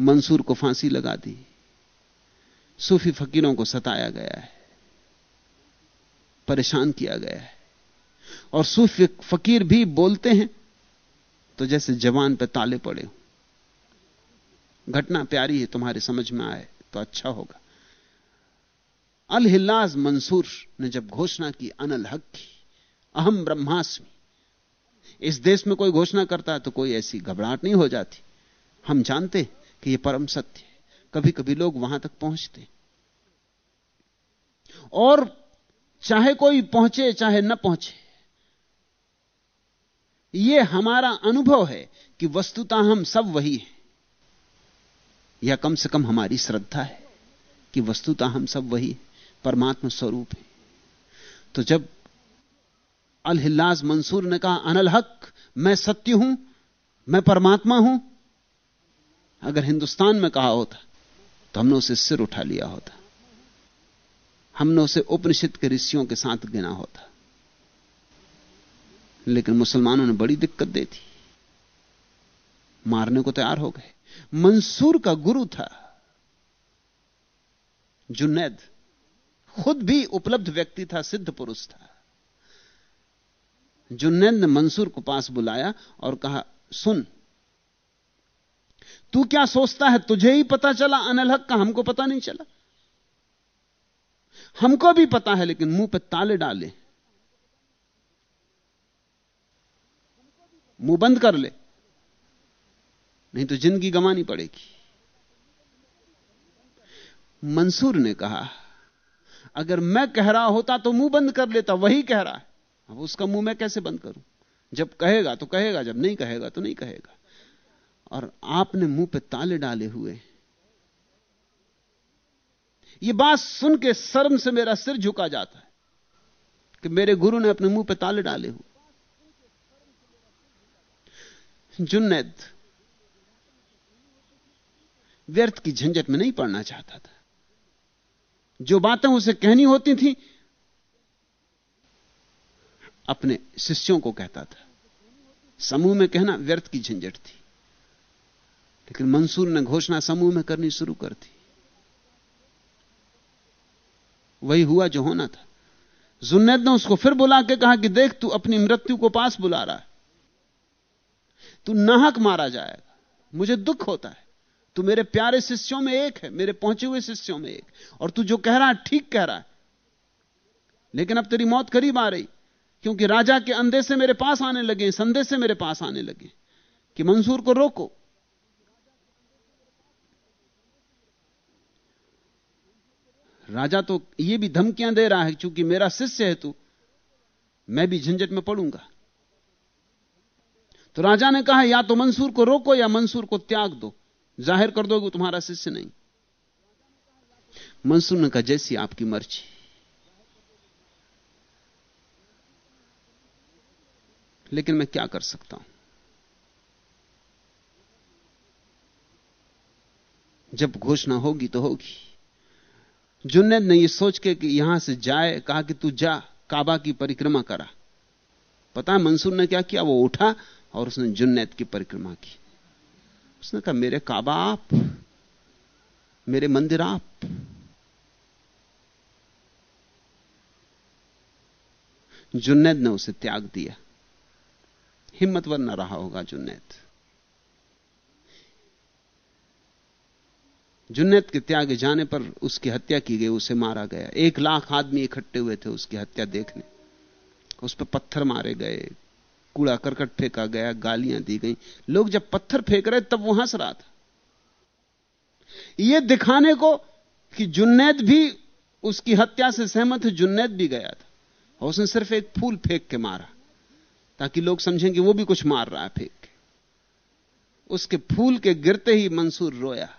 मंसूर को फांसी लगा दी। सूफी फकीरों को सताया गया है। परेशान किया गया है। और सूफी फकीर भी बोलते हैं तो जैसे जवान पे ताले पड़े हो। घटना प्यारी है, तुम्हारे समझ में आए तो अच्छा होगा। अल हिल्लाज मंसूर ने जब घोषणा की, अनल हक की, अहम ब्रह्मास्मि। इस देश में कोई घोषणा करता है तो कोई ऐसी घबराहट नहीं हो जाती। हम जानते कि यह परम सत्य है। कभी कभी लोग वहाँ तक पहुँचते और चाहे कोई पहुँचे, चाहे न पहुँचे यह हमारा अनुभव है कि वस्तुता हम सब वही हैं। या कम से कम हमारी श्रद्धा है कि वस्तुता हम सब वही परमात्मा स्वरूप है। तो जब अल हिल्लाज मंसूर ने कहा, अनल हक, मैं सत्य हूँ, मैं परमात्मा हूँ अगर हिंदुस्तान में कहा होता तो हमने उसे सिर उठा लिया होता। हमने उसे उपनिषद के ऋषियों के साथ गिना होता। लेकिन मुसलमानों ने बड़ी दिक्कत दे दी। मारने को तैयार हो गए। मंसूर का गुरु था। जुनैद खुद भी उपलब्ध व्यक्ति था, सिद्ध पुरुष था। जुनैद ने मंसूर को पास बुलाया और कहा, सुन तू क्या सोचता है? तुझे ही पता चला, अनल हक का हमको पता नहीं चला। हमको भी पता है, लेकिन मुँह पे ताले डाले। मुँह बंद कर ले। नहीं तो ज़िंदगी गंवानी पड़ेगी। मंसूर ने कहा, अगर मैं कह रहा होता तो मुँह बंद कर लेता, वही कह रहा है। अब उसका मुँह मैं कैसे बंद करूँ? जब कहेगा तो कहेगा, जब नहीं कहेगा तो नहीं कहेगा। और आपने मुँह पे ताले डाले हुए। यह बात सुन के शर्म से मेरा सिर झुका जाता है कि मेरे गुरु ने अपने मुँह पे ताले डाले हुए। जुन्नैद व्यर्थ की झंझट में नहीं पड़ना चाहता था। जो बातें उसे कहनी होती थी, अपने शिष्यों को कहता था। समूह में कहना व्यर्थ की झंझट थी। लेकिन मंसूर ने घोषणा समूह में करनी शुरू कर दी। वही हुआ जो होना था। जुन्नैद ने उसको फिर बुला के कहा कि देख, तू अपनी मृत्यु को पास बुला रहा है। तू नाहक मारा जाएगा। मुझे दुख होता है। तू मेरे प्यारे शिष्यों में एक है, मेरे पहुँचे हुए शिष्यों में एक। और तू जो कह रहा है, ठीक कह रहा है। लेकिन अब तेरी मौत करीब आ रही, क्योंकि राजा के अंधे से मेरे पास आने लगे संदेश से मेरे पास आने लगे कि मंसूर को रोको। राजा तो ये भी धमकियाँ दे रहा है क्योंकि मेरा शिष्य है तू, मैं भी झंझट में पड़ूँगा। तो राजा ने कहा, या तो मंसूर को रोको या मंसूर को त्याग दो, ज़ाहिर कर दोगे तुम्हारा शिष्य नहीं। मंसूर ने कहा, जैसी आपकी मर्ज़ी। लेकिन मैं क्या कर सकता हूँ? जब घोषणा होगी तो होगी। जुन्नैद ने यह सोच के कि यहाँ से जाए, कहा कि तू जा, काबा की परिक्रमा करा। पता है मंसूर ने क्या किया? वो उठा और उसने जुन्नैद की परिक्रमा की। उसने कहा, मेरे काबा आप, मेरे मंदिर आप। जुन्नैद ने उसे त्याग दिया। हिम्मतवर न रहा होगा जुन्नैद जुन्नैद के त्याग जाने पर उसकी हत्या की गई, उसे मारा गया। एक लाख आदमी इकट्ठे हुए थे उसकी हत्या देखने। उस पर पत्थर मारे गए, कूड़ा करकट फेंका गया, गालियाँ दी गई। लोग जब पत्थर फेंक रहे, तब वो हंस रहा था। यह दिखाने को कि जुन्नैद भी उसकी हत्या से सहमत है जुन्नैद भी गया था। और उसने सिर्फ़ एक फूल फेंक के मारा, ताकि लोग समझें कि वो भी कुछ मार रहा है फेंक के। उसके फूल के गिरते ही मंसूर रोया।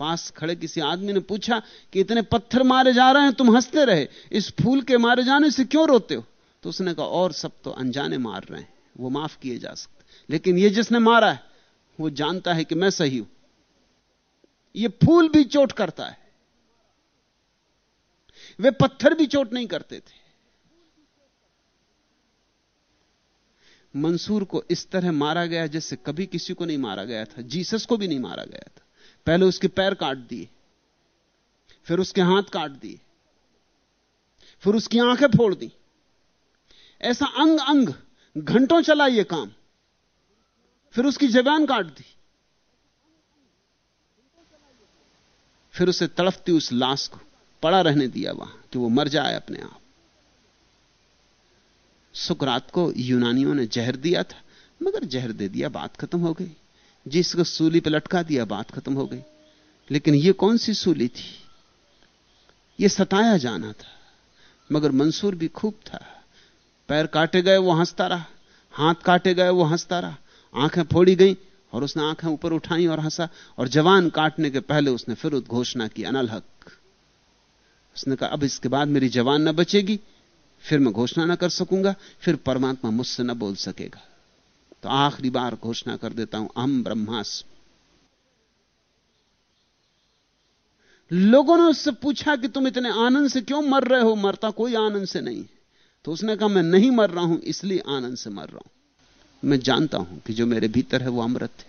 पास खड़े किसी आदमी ने पूछा कि इतने पत्थर मारे जा रहे हैं, तुम हँसते रहे, इस फूल के मारे जाने से क्यों रोते हो? तो उसने कहा, और सब तो अनजाने मार रहे हैं, वो माफ़ किए जा सकते लेकिन ये जिसने मारा है, वो जानता है कि मैं सही हूँ। ये फूल भी चोट करता है। वे पत्थर भी चोट नहीं करते थे। मंसूर को इस तरह मारा गया जैसे कभी किसी को नहीं मारा गया था, जीसस को भी नहीं मारा गया था। पहले उसके पैर काट दिए, फिर उसके हाथ काट दिए, फिर उसकी आँखें फोड़ दी। ऐसा अंग अंग घंटों चला यह काम। फिर उसकी जबान काट दी। फिर उसे तड़फती उस लाश को पड़ा रहने दिया वहाँ, कि वो मर जाए अपने आप। सुकरात को यूनानियों ने जहर दिया था, मगर जहर दे दिया, बात खत्म हो गई। जिसको सूली पर लटका दिया, बात खत्म हो गई। लेकिन यह कौन सी सूली थी? यह सताया जाना था, मगर मंसूर भी खूब था। पैर काटे गए, वो हंसता रहा। हाथ काटे गए, वो हंसता रहा। आँखें फोड़ी गई, और उसने आँखें ऊपर उठाई और हंसा, और जवान काटने के पहले उसने फिर उद्घोषणा की, अनल हक। उसने कहा, अब इसके बाद मेरी जवान न बचेगी, फिर मैं घोषणा ना कर सकूँगा, फिर परमात्मा मुझसे न बोल सकेगा। तो आखिरी बार घोषणा कर देता हूँ, अहम ब्रह्मास्म। लोगों ने उससे पूछा कि तुम इतने आनंद से क्यों मर रहे हो? मरता कोई आनंद से नहीं। तो उसने कहा, मैं नहीं मर रहा हूँ, इसलिए आनंद से मर रहा हूँ। मैं जानता हूँ कि जो मेरे भीतर है वो अमृत है।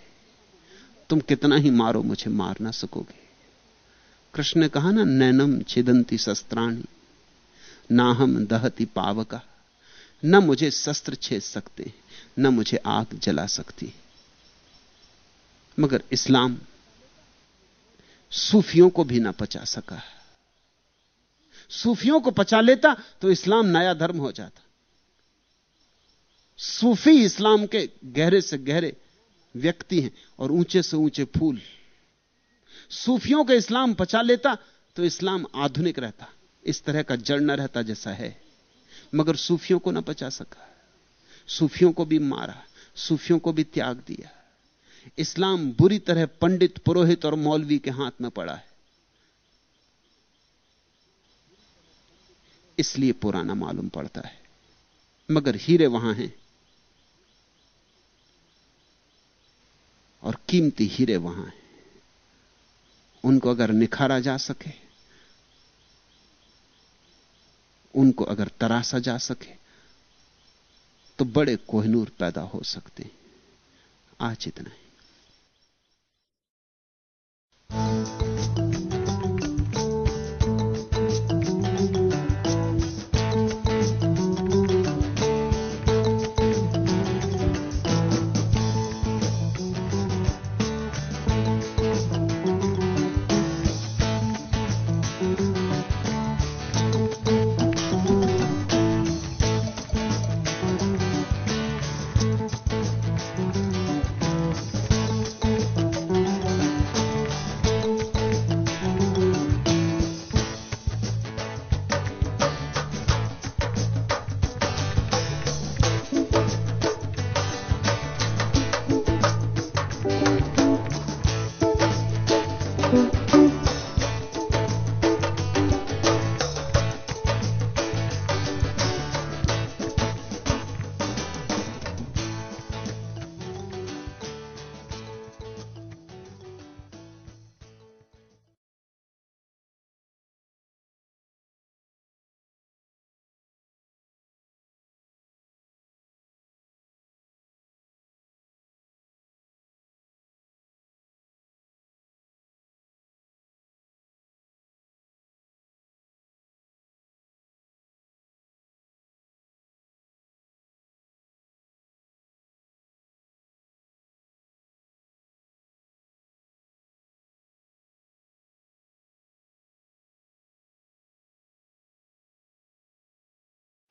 तुम कितना ही मारो, मुझे मार ना सकोगे। कृष्ण ने कहा ना, नैनम छिदंती शस्त्राणी ना हम दहती पावका। न मुझे शस्त्र छेद सकते न मुझे आग जला सकती। मगर इस्लाम सूफियों को भी ना पचा सका। सूफियों को पचा लेता तो इस्लाम नया धर्म हो जाता। सूफी इस्लाम के गहरे से गहरे व्यक्ति हैं और ऊँचे से ऊँचे फूल। सूफियों का इस्लाम पचा लेता तो इस्लाम आधुनिक रहता। इस तरह का जड़ न रहता जैसा है। मगर सूफियों को ना पचा सका। सूफियों को भी मारा, सूफियों को भी त्याग दिया। इस्लाम बुरी तरह पंडित, पुरोहित और मौलवी के हाथ में पड़ा है। इसलिए पुराना मालूम पड़ता है, मगर हीरे वहाँ हैं। और कीमती हीरे वहाँ हैं। उनको अगर निखारा जा सके, उनको अगर तरासा जा सके तो बड़े कोहनूर पैदा हो सकते हैं। आज इतना ही।